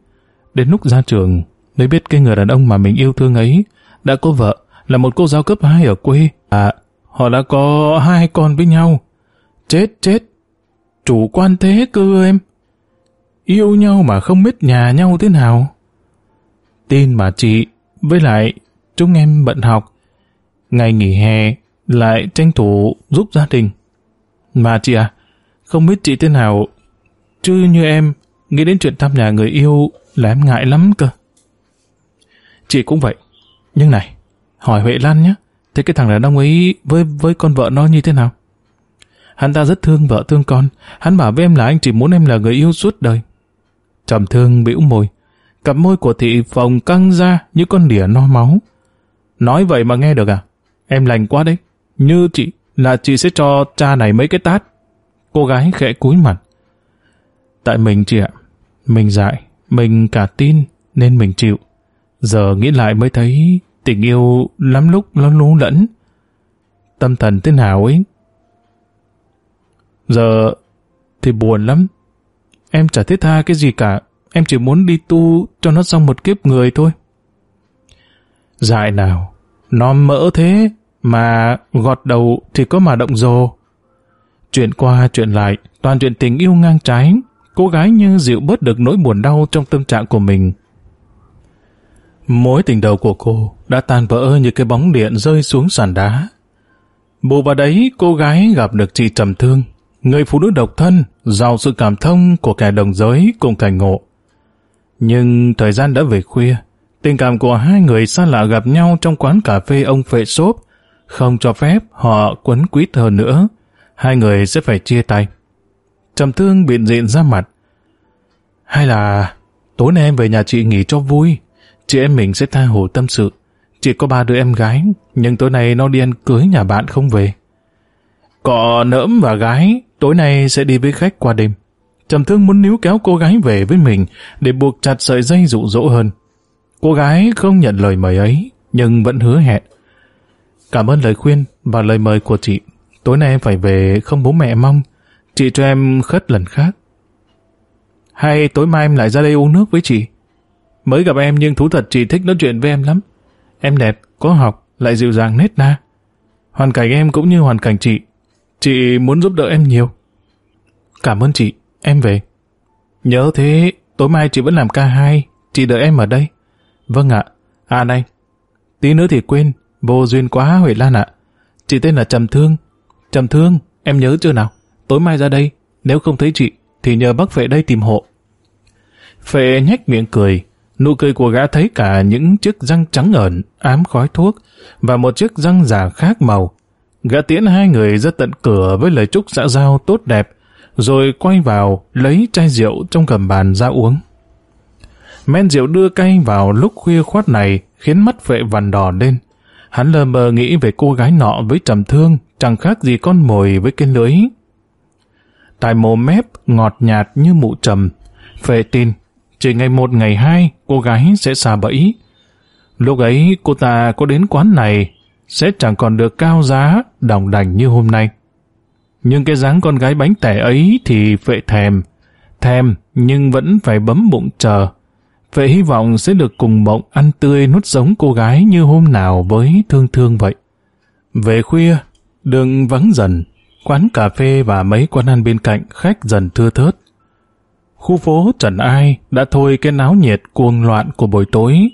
Đến lúc ra trường, mới biết cái người đàn ông mà mình yêu thương ấy đã có vợ là một cô giáo cấp 2 ở quê. À, họ đã có hai con với nhau. Chết chết, chủ quan thế cơ em. Yêu nhau mà không biết nhà nhau thế nào. Tin mà chị, với lại chúng em bận học. Ngày nghỉ hè lại tranh thủ giúp gia đình. Mà chị à, không biết chị thế nào, chứ như em, nghĩ đến chuyện thăm nhà người yêu là em ngại lắm cơ. Chị cũng vậy. Nhưng này, hỏi Huệ Lan nhé, thế cái thằng đàn ông ấy với với con vợ nó như thế nào? Hắn ta rất thương vợ thương con, hắn bảo với em là anh chỉ muốn em là người yêu suốt đời. Trầm thương bĩu môi, cặp môi của thị phồng căng ra như con đỉa no máu. Nói vậy mà nghe được à? Em lành quá đấy. Như chị, là chị sẽ cho cha này mấy cái tát. Cô gái khẽ cúi mặt. Tại mình chị ạ, mình dại, mình cả tin nên mình chịu. Giờ nghĩ lại mới thấy tình yêu lắm lúc nó lú lẫn. Tâm thần thế nào ấy. Giờ thì buồn lắm. Em chả thiết tha cái gì cả. Em chỉ muốn đi tu cho nó xong một kiếp người thôi. Dại nào, nó mỡ thế, mà gọt đầu thì có mà động rồ. Chuyện qua chuyện lại, toàn chuyện tình yêu ngang trái, cô gái như dịu bớt được nỗi buồn đau trong tâm trạng của mình. Mối tình đầu của cô đã tan vỡ như cái bóng điện rơi xuống sàn đá. Bù vào đấy, cô gái gặp được chị trầm thương, người phụ nữ độc thân, giàu sự cảm thông của kẻ đồng giới cùng cảnh ngộ. Nhưng thời gian đã về khuya, tình cảm của hai người xa lạ gặp nhau trong quán cà phê ông Phệ Xốp, không cho phép họ quấn quýt hơn nữa, hai người sẽ phải chia tay. Trầm thương biện diện ra mặt. Hay là tối nay em về nhà chị nghỉ cho vui, chị em mình sẽ tha hồ tâm sự. Chị có ba đứa em gái, nhưng tối nay nó đi ăn cưới nhà bạn không về. Cọ nỡm và gái tối nay sẽ đi với khách qua đêm. Trầm thương muốn níu kéo cô gái về với mình để buộc chặt sợi dây dụ dỗ hơn. Cô gái không nhận lời mời ấy, nhưng vẫn hứa hẹn. Cảm ơn lời khuyên và lời mời của chị. Tối nay em phải về không bố mẹ mong. Chị cho em khất lần khác. Hay tối mai em lại ra đây uống nước với chị? Mới gặp em nhưng thú thật chị thích nói chuyện với em lắm. Em đẹp, có học, lại dịu dàng nết na. Hoàn cảnh em cũng như hoàn cảnh chị. Chị muốn giúp đỡ em nhiều. Cảm ơn chị, em về. Nhớ thế, tối mai chị vẫn làm ca 2 chị đợi em ở đây. Vâng ạ. À này, tí nữa thì quên, Vô duyên quá Huệ Lan ạ. Chị tên là Trầm Thương. Trầm Thương, em nhớ chưa nào? Tối mai ra đây, nếu không thấy chị, thì nhờ bác Phệ đây tìm hộ. Phệ nhếch miệng cười, nụ cười của gã thấy cả những chiếc răng trắng ẩn, ám khói thuốc, và một chiếc răng giả khác màu. Gã tiễn hai người ra tận cửa với lời chúc xã giao tốt đẹp, rồi quay vào lấy chai rượu trong cầm bàn ra uống. Men rượu đưa cay vào lúc khuya khoát này khiến mắt vệ vằn đỏ lên. Hắn lờ mờ nghĩ về cô gái nọ với trầm thương, chẳng khác gì con mồi với cái lưới. Tài mồm mép, ngọt nhạt như mụ trầm. Phệ tin, chỉ ngày một ngày hai, cô gái sẽ xa bẫy. Lúc ấy, cô ta có đến quán này, sẽ chẳng còn được cao giá, đồng đành như hôm nay. Nhưng cái dáng con gái bánh tẻ ấy thì vệ thèm. Thèm, nhưng vẫn phải bấm bụng chờ. Vệ hy vọng sẽ được cùng mộng ăn tươi nuốt giống cô gái như hôm nào với thương thương vậy. Về khuya, đường vắng dần, quán cà phê và mấy quán ăn bên cạnh khách dần thưa thớt. Khu phố Trần Ai đã thôi cái náo nhiệt cuồng loạn của buổi tối,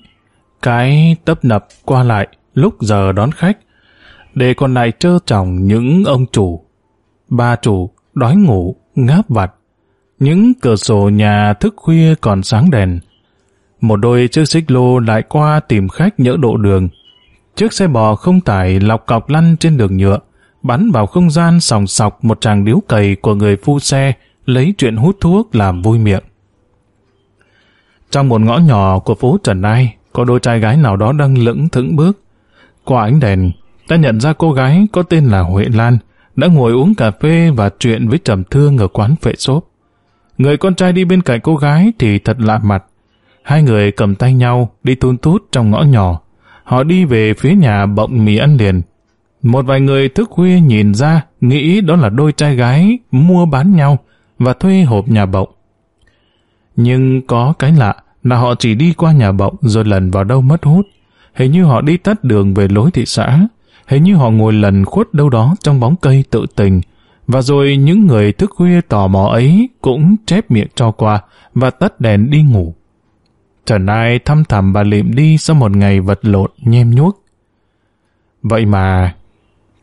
cái tấp nập qua lại lúc giờ đón khách, để còn lại trơ tròng những ông chủ, ba chủ đói ngủ, ngáp vặt, những cửa sổ nhà thức khuya còn sáng đèn, một đôi chiếc xích lô lại qua tìm khách nhỡ độ đường. Chiếc xe bò không tải lọc cọc lăn trên đường nhựa, bắn vào không gian sòng sọc một tràng điếu cầy của người phu xe lấy chuyện hút thuốc làm vui miệng. Trong một ngõ nhỏ của phố Trần Ai, có đôi trai gái nào đó đang lững thững bước. Qua ánh đèn, ta nhận ra cô gái có tên là Huệ Lan, đã ngồi uống cà phê và chuyện với trầm thương ở quán phệ xốp. Người con trai đi bên cạnh cô gái thì thật lạ mặt, Hai người cầm tay nhau, đi tun tút trong ngõ nhỏ. Họ đi về phía nhà bọng mì ăn liền. Một vài người thức khuya nhìn ra, nghĩ đó là đôi trai gái mua bán nhau và thuê hộp nhà bọng. Nhưng có cái lạ là họ chỉ đi qua nhà bọng rồi lần vào đâu mất hút. Hình như họ đi tắt đường về lối thị xã. Hình như họ ngồi lần khuất đâu đó trong bóng cây tự tình. Và rồi những người thức khuya tò mò ấy cũng chép miệng cho qua và tắt đèn đi ngủ. Trần Ai thăm thẳm bà liệm đi sau một ngày vật lộn nhem nhuốc. Vậy mà,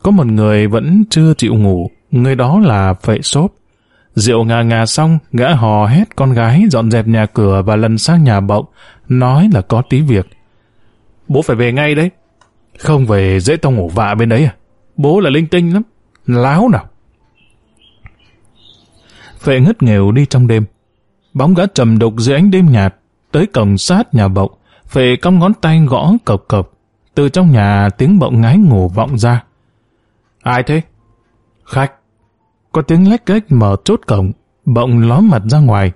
có một người vẫn chưa chịu ngủ, người đó là Phệ sốp. Rượu ngà ngà xong, gã hò hét con gái dọn dẹp nhà cửa và lần sang nhà bộng, nói là có tí việc. Bố phải về ngay đấy. Không về dễ tao ngủ vạ bên đấy à? Bố là linh tinh lắm. Láo nào. Phệ ngất nghèo đi trong đêm. Bóng gã trầm đục dưới ánh đêm nhạt, tới cổng sát nhà bộng. Phệ cong ngón tay gõ cộc cộc. Từ trong nhà tiếng bộng ngái ngủ vọng ra. Ai thế? Khách. Có tiếng lách cách mở chốt cổng, bộng ló mặt ra ngoài.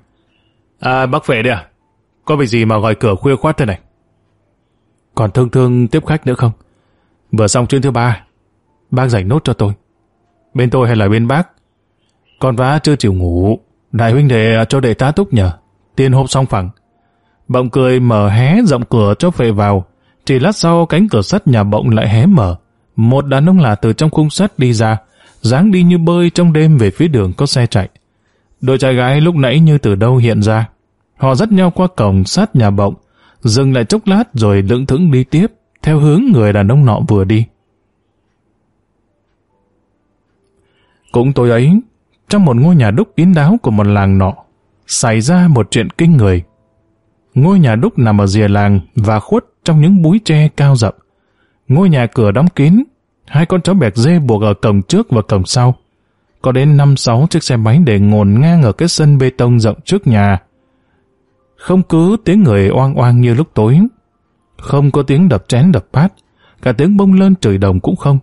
À, bác Phệ đấy à? Có việc gì mà gọi cửa khuya khoát thế này? Còn thương thương tiếp khách nữa không? Vừa xong chuyến thứ ba, bác dành nốt cho tôi. Bên tôi hay là bên bác? Con vã chưa chịu ngủ, đại huynh đệ cho đệ tá túc nhờ, tiên hộp xong phẳng. Bộng cười mở hé rộng cửa cho về vào, chỉ lát sau cánh cửa sắt nhà bộng lại hé mở. Một đàn ông lạ từ trong khung sắt đi ra, dáng đi như bơi trong đêm về phía đường có xe chạy. Đôi trai gái lúc nãy như từ đâu hiện ra. Họ dắt nhau qua cổng sát nhà bộng, dừng lại chốc lát rồi lững thững đi tiếp, theo hướng người đàn ông nọ vừa đi. Cũng tối ấy, trong một ngôi nhà đúc kín đáo của một làng nọ, xảy ra một chuyện kinh người. Ngôi nhà đúc nằm ở rìa làng và khuất trong những búi tre cao rậm. Ngôi nhà cửa đóng kín, hai con chó bẹt dê buộc ở cổng trước và cổng sau. Có đến năm sáu chiếc xe máy để ngồn ngang ở cái sân bê tông rộng trước nhà. Không cứ tiếng người oang oang như lúc tối. Không có tiếng đập chén đập bát, cả tiếng bông lơn trời đồng cũng không.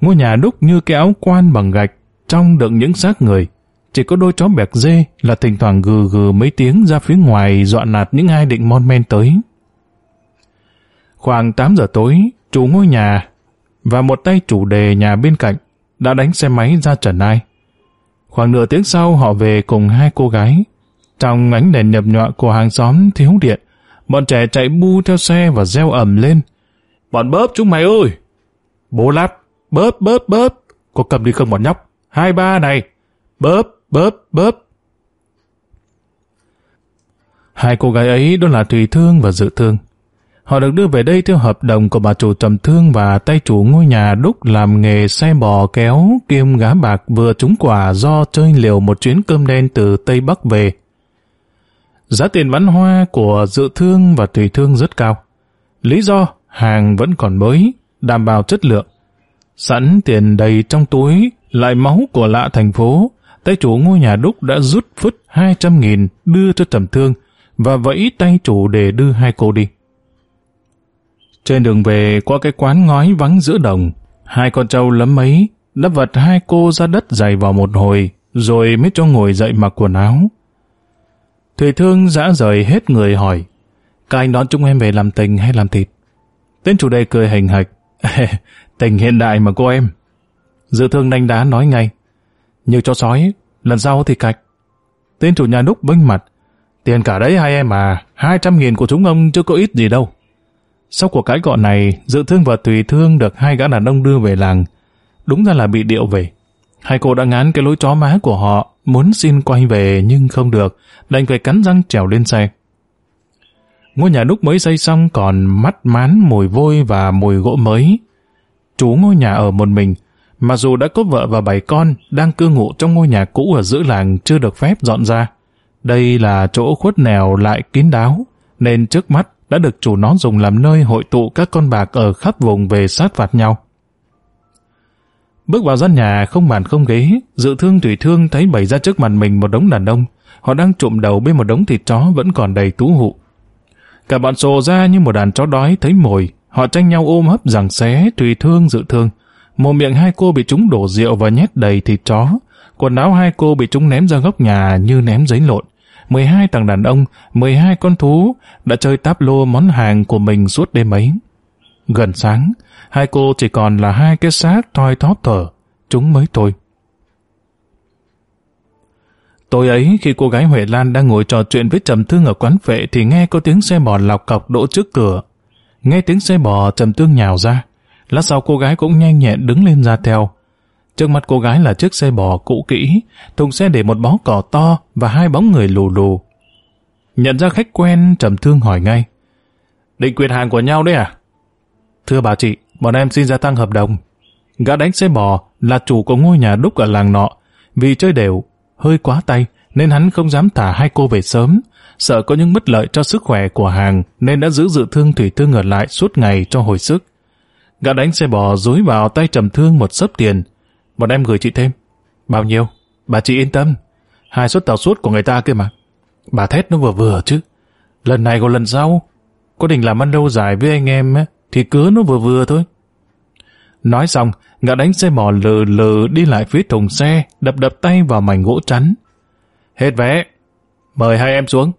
Ngôi nhà đúc như cái áo quan bằng gạch, trong đựng những xác người. Chỉ có đôi chó bẹt dê là thỉnh thoảng gừ gừ mấy tiếng ra phía ngoài dọa nạt những ai định mon men tới. Khoảng 8 giờ tối, chủ ngôi nhà và một tay chủ đề nhà bên cạnh đã đánh xe máy ra Trần Ai. Khoảng nửa tiếng sau họ về cùng hai cô gái. Trong ánh đèn nhập nhọa của hàng xóm thiếu điện, bọn trẻ chạy bu theo xe và reo ầm lên. Bọn bớp chúng mày ơi! Bố lát, bớp bớp bớp, có cầm đi không bọn nhóc? Hai ba này, bớp bớp bớp. Hai cô gái ấy đó là Thùy Thương và Dự Thương. Họ được đưa về đây theo hợp đồng của bà chủ trầm thương và tay chủ ngôi nhà đúc làm nghề xe bò kéo kiêm gá bạc vừa trúng quả do chơi liều một chuyến cơm đen từ Tây Bắc về. Giá tiền bán hoa của dự thương và tùy thương rất cao. Lý do hàng vẫn còn mới, đảm bảo chất lượng. Sẵn tiền đầy trong túi, lại máu của lạ thành phố, tay chủ ngôi nhà đúc đã rút phứt 200.000 đưa cho trầm thương và vẫy tay chủ để đưa hai cô đi. Trên đường về qua cái quán ngói vắng giữa đồng, hai con trâu lấm mấy đã vật hai cô ra đất dày vào một hồi, rồi mới cho ngồi dậy mặc quần áo. Thùy Thương dã rời hết người hỏi, các anh đón chúng em về làm tình hay làm thịt? Tên chủ đề cười hình hạch, tình hiện đại mà cô em. Dự thương đánh đá nói ngay, như cho sói, lần sau thì cạch. Tên chủ nhà đúc bênh mặt, tiền cả đấy hai em à, hai trăm nghìn của chúng ông chưa có ít gì đâu. Sau cuộc cãi cọ này, dự thương và tùy thương được hai gã đàn ông đưa về làng. Đúng ra là bị điệu về. Hai cô đã ngán cái lối chó má của họ, muốn xin quay về nhưng không được, đành phải cắn răng trèo lên xe. Ngôi nhà lúc mới xây xong còn mắt mán mùi vôi và mùi gỗ mới. Chú ngôi nhà ở một mình, mặc dù đã có vợ và bảy con đang cư ngụ trong ngôi nhà cũ ở giữa làng chưa được phép dọn ra. Đây là chỗ khuất nèo lại kín đáo, nên trước mắt đã được chủ nó dùng làm nơi hội tụ các con bạc ở khắp vùng về sát phạt nhau. Bước vào gian nhà không bàn không ghế, dự thương tùy thương thấy bày ra trước mặt mình một đống đàn ông. Họ đang trụm đầu bên một đống thịt chó vẫn còn đầy tú hụ. Cả bọn sồ ra như một đàn chó đói thấy mồi. Họ tranh nhau ôm hấp rằng xé, tùy thương dự thương. Một miệng hai cô bị chúng đổ rượu và nhét đầy thịt chó. Quần áo hai cô bị chúng ném ra góc nhà như ném giấy lộn. 12 thằng đàn ông, 12 con thú đã chơi táp lô món hàng của mình suốt đêm ấy. Gần sáng, hai cô chỉ còn là hai cái xác thoi thóp thở, chúng mới thôi. Tối ấy, khi cô gái Huệ Lan đang ngồi trò chuyện với Trầm Thương ở quán vệ thì nghe có tiếng xe bò lọc cọc đỗ trước cửa. Nghe tiếng xe bò trầm thương nhào ra. Lát sau cô gái cũng nhanh nhẹn đứng lên ra theo. Trước mặt cô gái là chiếc xe bò cũ kỹ, thùng xe để một bó cỏ to và hai bóng người lù lù. Nhận ra khách quen, trầm thương hỏi ngay. Định quyền hàng của nhau đấy à? Thưa bà chị, bọn em xin gia tăng hợp đồng. Gã đánh xe bò là chủ của ngôi nhà đúc ở làng nọ. Vì chơi đều, hơi quá tay, nên hắn không dám thả hai cô về sớm. Sợ có những bất lợi cho sức khỏe của hàng, nên đã giữ dự thương thủy thương ở lại suốt ngày cho hồi sức. Gã đánh xe bò dối vào tay trầm thương một sớp tiền. Bọn em gửi chị thêm. Bao nhiêu? Bà chị yên tâm. Hai suất tàu suốt của người ta kia mà. Bà thét nó vừa vừa chứ. Lần này còn lần sau. Có định làm ăn lâu dài với anh em thì cứ nó vừa vừa thôi. Nói xong, gã đánh xe mò lừ lừ đi lại phía thùng xe, đập đập tay vào mảnh gỗ chắn. Hết vé. Mời hai em xuống.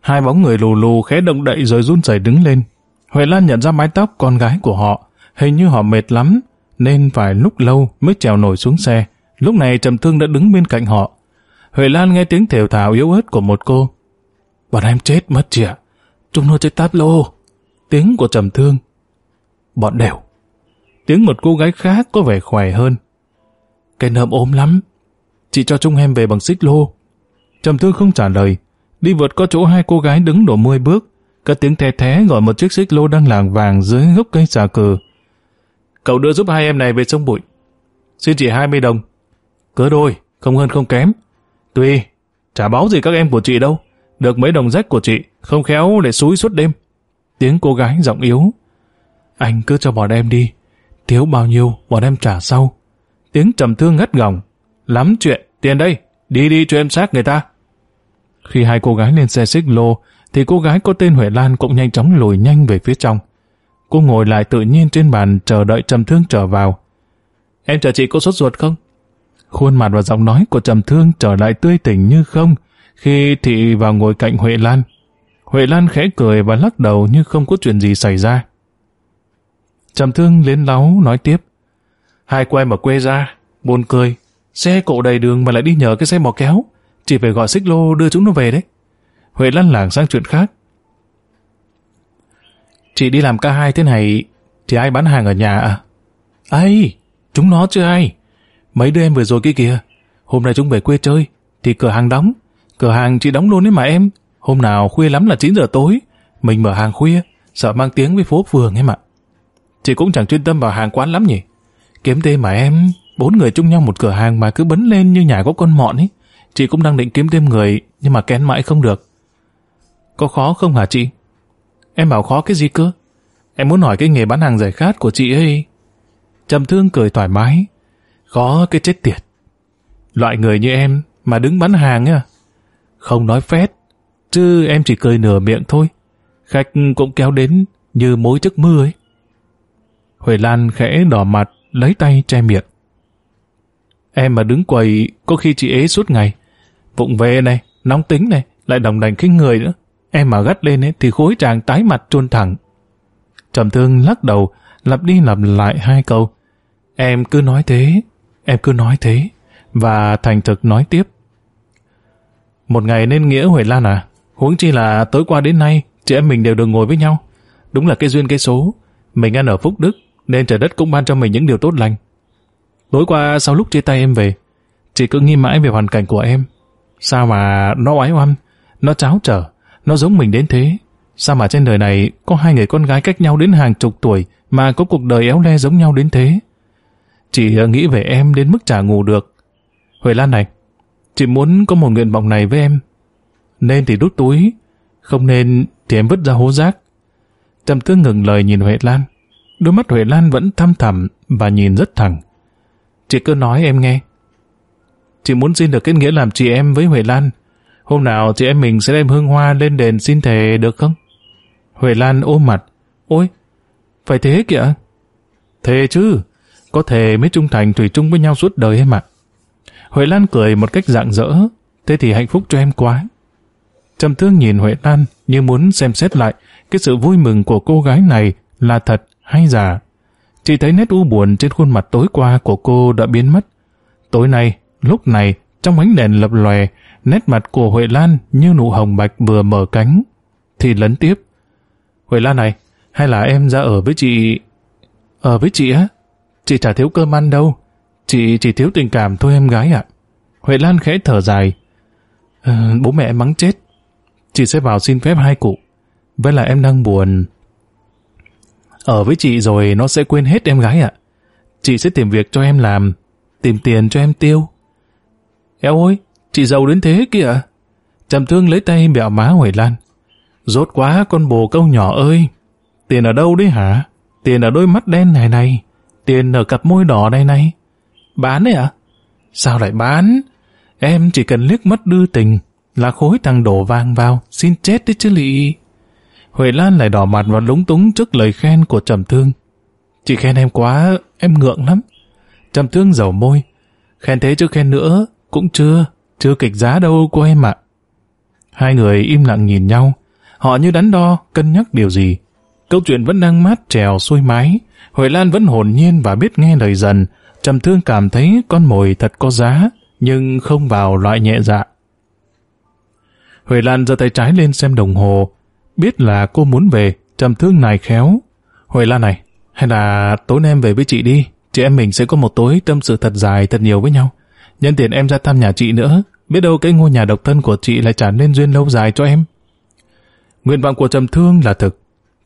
Hai bóng người lù lù khẽ động đậy rồi run rẩy đứng lên. Huệ Lan nhận ra mái tóc con gái của họ. Hình như họ mệt lắm, nên phải lúc lâu mới trèo nổi xuống xe. Lúc này Trầm Thương đã đứng bên cạnh họ. Huệ Lan nghe tiếng thều thào yếu ớt của một cô. Bọn em chết mất chị ạ. Chúng nó chơi táp lô. Tiếng của Trầm Thương. Bọn đều. Tiếng một cô gái khác có vẻ khỏe hơn. Cái nơm ốm lắm. Chị cho chúng em về bằng xích lô. Trầm Thương không trả lời. Đi vượt có chỗ hai cô gái đứng đổ mươi bước. Các tiếng thè thé gọi một chiếc xích lô đang làng vàng dưới gốc cây xà cừ. Cậu đưa giúp hai em này về sông bụi. Xin chị 20 đồng. Cớ đôi, không hơn không kém. Tuy, trả báo gì các em của chị đâu. Được mấy đồng rách của chị, không khéo để xúi suốt đêm. Tiếng cô gái giọng yếu. Anh cứ cho bọn em đi. Thiếu bao nhiêu, bọn em trả sau. Tiếng trầm thương ngất gỏng. Lắm chuyện, tiền đây, đi đi cho em xác người ta. Khi hai cô gái lên xe xích lô, thì cô gái có tên Huệ Lan cũng nhanh chóng lùi nhanh về phía trong. Cô ngồi lại tự nhiên trên bàn chờ đợi Trầm Thương trở vào. Em chờ chị có sốt ruột không? Khuôn mặt và giọng nói của Trầm Thương trở lại tươi tỉnh như không khi thị vào ngồi cạnh Huệ Lan. Huệ Lan khẽ cười và lắc đầu như không có chuyện gì xảy ra. Trầm Thương liến láu nói tiếp. Hai cô em ở quê ra, buồn cười. Xe cộ đầy đường mà lại đi nhờ cái xe bò kéo. Chỉ phải gọi xích lô đưa chúng nó về đấy. Huệ lăn lảng sang chuyện khác. Chị đi làm ca hai thế này, thì ai bán hàng ở nhà à? Ai? Chúng nó chứ ai? Mấy đứa em vừa rồi kia kìa. Hôm nay chúng về quê chơi, thì cửa hàng đóng. Cửa hàng chị đóng luôn đấy mà em. Hôm nào khuya lắm là 9 giờ tối. Mình mở hàng khuya, sợ mang tiếng với phố phường em ạ. Chị cũng chẳng chuyên tâm vào hàng quán lắm nhỉ. Kiếm thêm mà em, bốn người chung nhau một cửa hàng mà cứ bấn lên như nhà có con mọn ấy. Chị cũng đang định kiếm thêm người, nhưng mà kén mãi không được. Có khó không hả chị? Em bảo khó cái gì cơ? Em muốn hỏi cái nghề bán hàng giải khát của chị ấy. Trầm thương cười thoải mái. Khó cái chết tiệt. Loại người như em mà đứng bán hàng á. Không nói phét, chứ em chỉ cười nửa miệng thôi. Khách cũng kéo đến như mối giấc mưa ấy. Huệ Lan khẽ đỏ mặt, lấy tay che miệng. Em mà đứng quầy, có khi chị ế suốt ngày. Vụng về này, nóng tính này, lại đồng đành khinh người nữa. Em mà gắt lên ấy, thì khối chàng tái mặt trôn thẳng. Trầm thương lắc đầu, lặp đi lặp lại hai câu. Em cứ nói thế, em cứ nói thế, và thành thực nói tiếp. Một ngày nên nghĩa Huệ Lan à, huống chi là tối qua đến nay, chị em mình đều được ngồi với nhau. Đúng là cái duyên cái số, mình ăn ở Phúc Đức, nên trời đất cũng ban cho mình những điều tốt lành. Tối qua sau lúc chia tay em về, chị cứ nghi mãi về hoàn cảnh của em. Sao mà nó oái oăm, nó cháo trở, nó giống mình đến thế. Sao mà trên đời này có hai người con gái cách nhau đến hàng chục tuổi mà có cuộc đời éo le giống nhau đến thế? Chị ờ, nghĩ về em đến mức chả ngủ được. Huệ Lan này, chị muốn có một nguyện vọng này với em. Nên thì đút túi, không nên thì em vứt ra hố rác. Trầm tư ngừng lời nhìn Huệ Lan. Đôi mắt Huệ Lan vẫn thăm thẳm và nhìn rất thẳng. Chị cứ nói em nghe. Chị muốn xin được kết nghĩa làm chị em với Huệ Lan. Hôm nào chị em mình sẽ đem hương hoa lên đền xin thề được không? Huệ Lan ôm mặt. Ôi, phải thế kìa. Thề chứ, có thề mới trung thành thủy chung với nhau suốt đời em ạ. Huệ Lan cười một cách rạng rỡ, thế thì hạnh phúc cho em quá. Trầm thương nhìn Huệ Lan như muốn xem xét lại cái sự vui mừng của cô gái này là thật hay giả. Chị thấy nét u buồn trên khuôn mặt tối qua của cô đã biến mất. Tối nay, lúc này, trong ánh đèn lập lòe, nét mặt của Huệ Lan như nụ hồng bạch vừa mở cánh. Thì lấn tiếp. Huệ Lan này, Hay là em ra ở với chị... Ở với chị á? Chị chả thiếu cơm ăn đâu. Chị chỉ thiếu tình cảm thôi em gái ạ. Huệ Lan khẽ thở dài. Ờ, bố mẹ em mắng chết. Chị sẽ vào xin phép hai cụ. Với là em đang buồn. Ở với chị rồi nó sẽ quên hết em gái ạ. Chị sẽ tìm việc cho em làm, tìm tiền cho em tiêu. Eo ơi, chị giàu đến thế kìa. Trầm thương lấy tay bẹo má Huệ Lan. Rốt quá con bồ câu nhỏ ơi. Tiền ở đâu đấy hả? Tiền ở đôi mắt đen này này. Tiền ở cặp môi đỏ này này. Bán đấy à? Sao lại bán? Em chỉ cần liếc mắt đưa tình là khối thằng đổ vàng vào, xin chết đấy chứ lị. Huệ Lan lại đỏ mặt và lúng túng trước lời khen của Trầm Thương. Chị khen em quá, em ngượng lắm. Trầm Thương dầu môi. Khen thế chứ khen nữa, cũng chưa, chưa kịch giá đâu cô em ạ. Hai người im lặng nhìn nhau, họ như đắn đo, cân nhắc điều gì. Câu chuyện vẫn đang mát trèo xuôi mái, Huệ Lan vẫn hồn nhiên và biết nghe lời dần, Trầm Thương cảm thấy con mồi thật có giá, nhưng không vào loại nhẹ dạ. Huệ Lan giơ tay trái lên xem đồng hồ, biết là cô muốn về, Trầm Thương này khéo. Huệ Lan này, hay là tối nay em về với chị đi, chị em mình sẽ có một tối tâm sự thật dài thật nhiều với nhau. Nhân tiện em ra thăm nhà chị nữa, biết đâu cái ngôi nhà độc thân của chị lại trả nên duyên lâu dài cho em. Nguyện vọng của Trầm Thương là thực,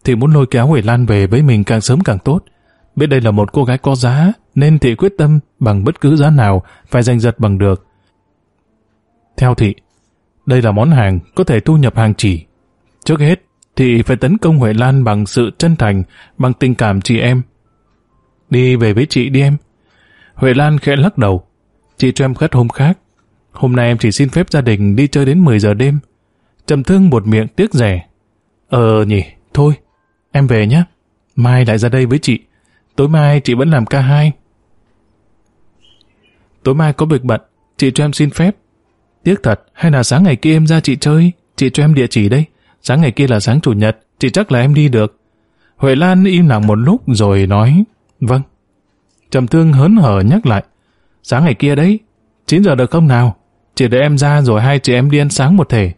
thì muốn lôi kéo Huệ Lan về với mình càng sớm càng tốt. Biết đây là một cô gái có giá, nên thị quyết tâm bằng bất cứ giá nào phải giành giật bằng được. Theo thị, đây là món hàng có thể thu nhập hàng chỉ. Trước hết, thị phải tấn công Huệ Lan bằng sự chân thành, bằng tình cảm chị em. Đi về với chị đi em. Huệ Lan khẽ lắc đầu. Chị cho em khất hôm khác. Hôm nay em chỉ xin phép gia đình đi chơi đến 10 giờ đêm. Trầm thương một miệng tiếc rẻ. Ờ nhỉ, thôi, em về nhé. Mai lại ra đây với chị. Tối mai chị vẫn làm ca hai. Tối mai có việc bận, chị cho em xin phép. Tiếc thật, hay là sáng ngày kia em ra chị chơi, chị cho em địa chỉ đây. Sáng ngày kia là sáng chủ nhật, chị chắc là em đi được. Huệ Lan im lặng một lúc rồi nói, vâng. Trầm thương hớn hở nhắc lại, sáng ngày kia đấy, 9 giờ được không nào? Chị đợi em ra rồi hai chị em đi ăn sáng một thể.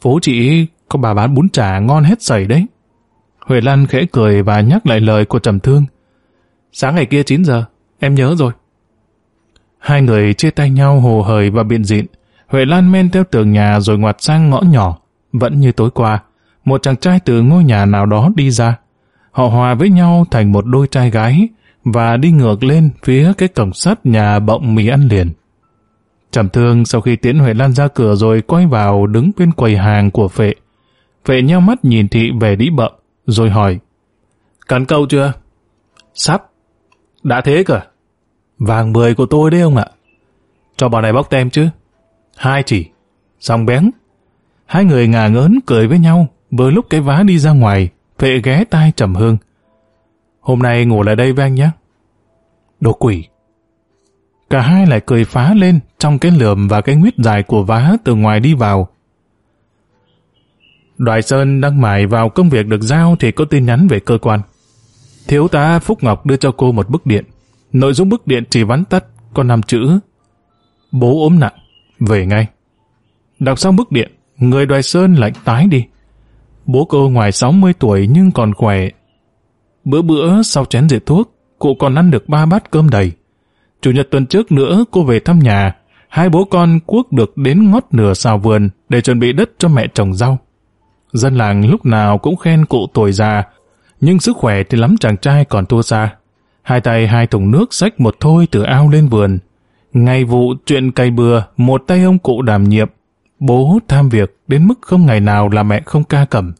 Phố chị có bà bán bún chả ngon hết sảy đấy. Huệ Lan khẽ cười và nhắc lại lời của Trầm Thương. Sáng ngày kia 9 giờ, em nhớ rồi. Hai người chia tay nhau hồ hời và biện dịn. Huệ Lan men theo tường nhà rồi ngoặt sang ngõ nhỏ. Vẫn như tối qua, một chàng trai từ ngôi nhà nào đó đi ra. Họ hòa với nhau thành một đôi trai gái và đi ngược lên phía cái cổng sắt nhà bọng mì ăn liền. Trầm thương sau khi tiễn Huệ Lan ra cửa rồi quay vào đứng bên quầy hàng của Phệ. Phệ nheo mắt nhìn thị về đĩ bậm, rồi hỏi. Cắn câu chưa? Sắp. Đã thế cả. Vàng mười của tôi đấy ông ạ. Cho bọn này bóc tem chứ. Hai chỉ. Xong bén. Hai người ngà ngớn cười với nhau, vừa lúc cái vá đi ra ngoài, Phệ ghé tai trầm hương. Hôm nay ngủ lại đây với anh nhé. Đồ quỷ. Cả hai lại cười phá lên trong cái lườm và cái nguyết dài của vá từ ngoài đi vào. Đoài Sơn đang mải vào công việc được giao thì có tin nhắn về cơ quan. Thiếu tá Phúc Ngọc đưa cho cô một bức điện. Nội dung bức điện chỉ vắn tắt, có năm chữ. Bố ốm nặng, về ngay. Đọc xong bức điện, người Đoài Sơn lạnh tái đi. Bố cô ngoài 60 tuổi nhưng còn khỏe. Bữa bữa sau chén rượu thuốc, cụ còn ăn được ba bát cơm đầy. Chủ nhật tuần trước nữa cô về thăm nhà, hai bố con cuốc được đến ngót nửa xào vườn để chuẩn bị đất cho mẹ trồng rau. Dân làng lúc nào cũng khen cụ tuổi già, nhưng sức khỏe thì lắm chàng trai còn thua xa. Hai tay hai thùng nước xách một thôi từ ao lên vườn. Ngày vụ chuyện cày bừa, một tay ông cụ đảm nhiệm. Bố tham việc đến mức không ngày nào là mẹ không ca cầm.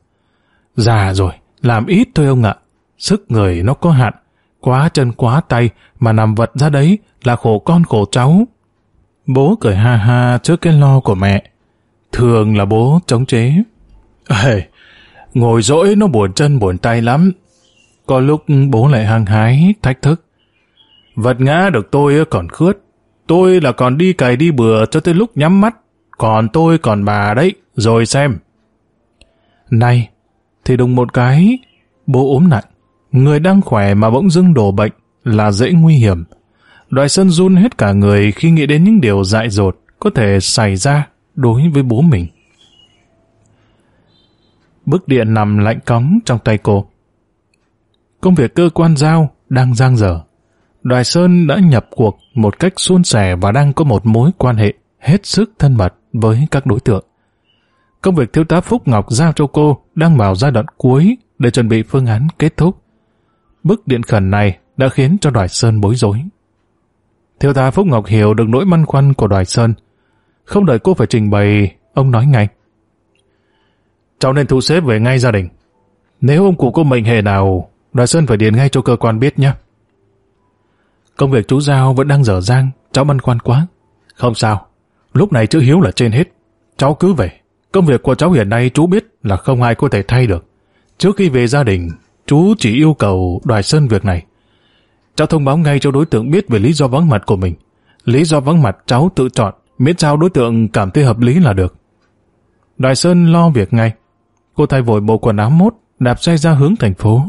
Già rồi, làm ít thôi ông ạ. Sức người nó có hạn, quá chân quá tay mà nằm vật ra đấy là khổ con khổ cháu. Bố cười ha ha trước cái lo của mẹ. Thường là bố chống chế. Ê, ngồi dỗi nó buồn chân buồn tay lắm. Có lúc bố lại hăng hái, thách thức. Vật ngã được tôi còn khướt. Tôi là còn đi cày đi bừa cho tới lúc nhắm mắt. Còn tôi còn bà đấy, rồi xem. Này, thì đùng một cái, bố ốm nặng. Người đang khỏe mà bỗng dưng đổ bệnh là dễ nguy hiểm. Đoài Sơn run hết cả người khi nghĩ đến những điều dại dột có thể xảy ra đối với bố mình. Bức điện nằm lạnh cóng trong tay cô. công việc cơ quan giao đang giang dở. Đoài Sơn đã nhập cuộc một cách suôn sẻ và đang có một mối quan hệ hết sức thân mật với các đối tượng. Công việc thiếu tá Phúc Ngọc giao cho cô đang vào giai đoạn cuối để chuẩn bị phương án kết thúc. Bức điện khẩn này đã khiến cho Đoài Sơn bối rối. Thiếu tá Phúc Ngọc hiểu được nỗi băn khoăn của Đoài Sơn. Không đợi cô phải trình bày, ông nói ngay. Cháu nên thu xếp về ngay gia đình. Nếu ông cụ có mệnh hệ nào, Đoài Sơn phải điền ngay cho cơ quan biết nhé. Công việc chú Giao vẫn đang dở dang, cháu băn khoăn quá. Không sao, lúc này chữ hiếu là trên hết. Cháu cứ về. Công việc của cháu hiện nay chú biết là không ai có thể thay được. Trước khi về gia đình, chú chỉ yêu cầu Đoài Sơn việc này. Cháu thông báo ngay cho đối tượng biết về lý do vắng mặt của mình. Lý do vắng mặt cháu tự chọn, miễn sao đối tượng cảm thấy hợp lý là được. Đoài Sơn lo việc ngay. Cô thay vội bộ quần áo mốt, đạp xe ra hướng thành phố.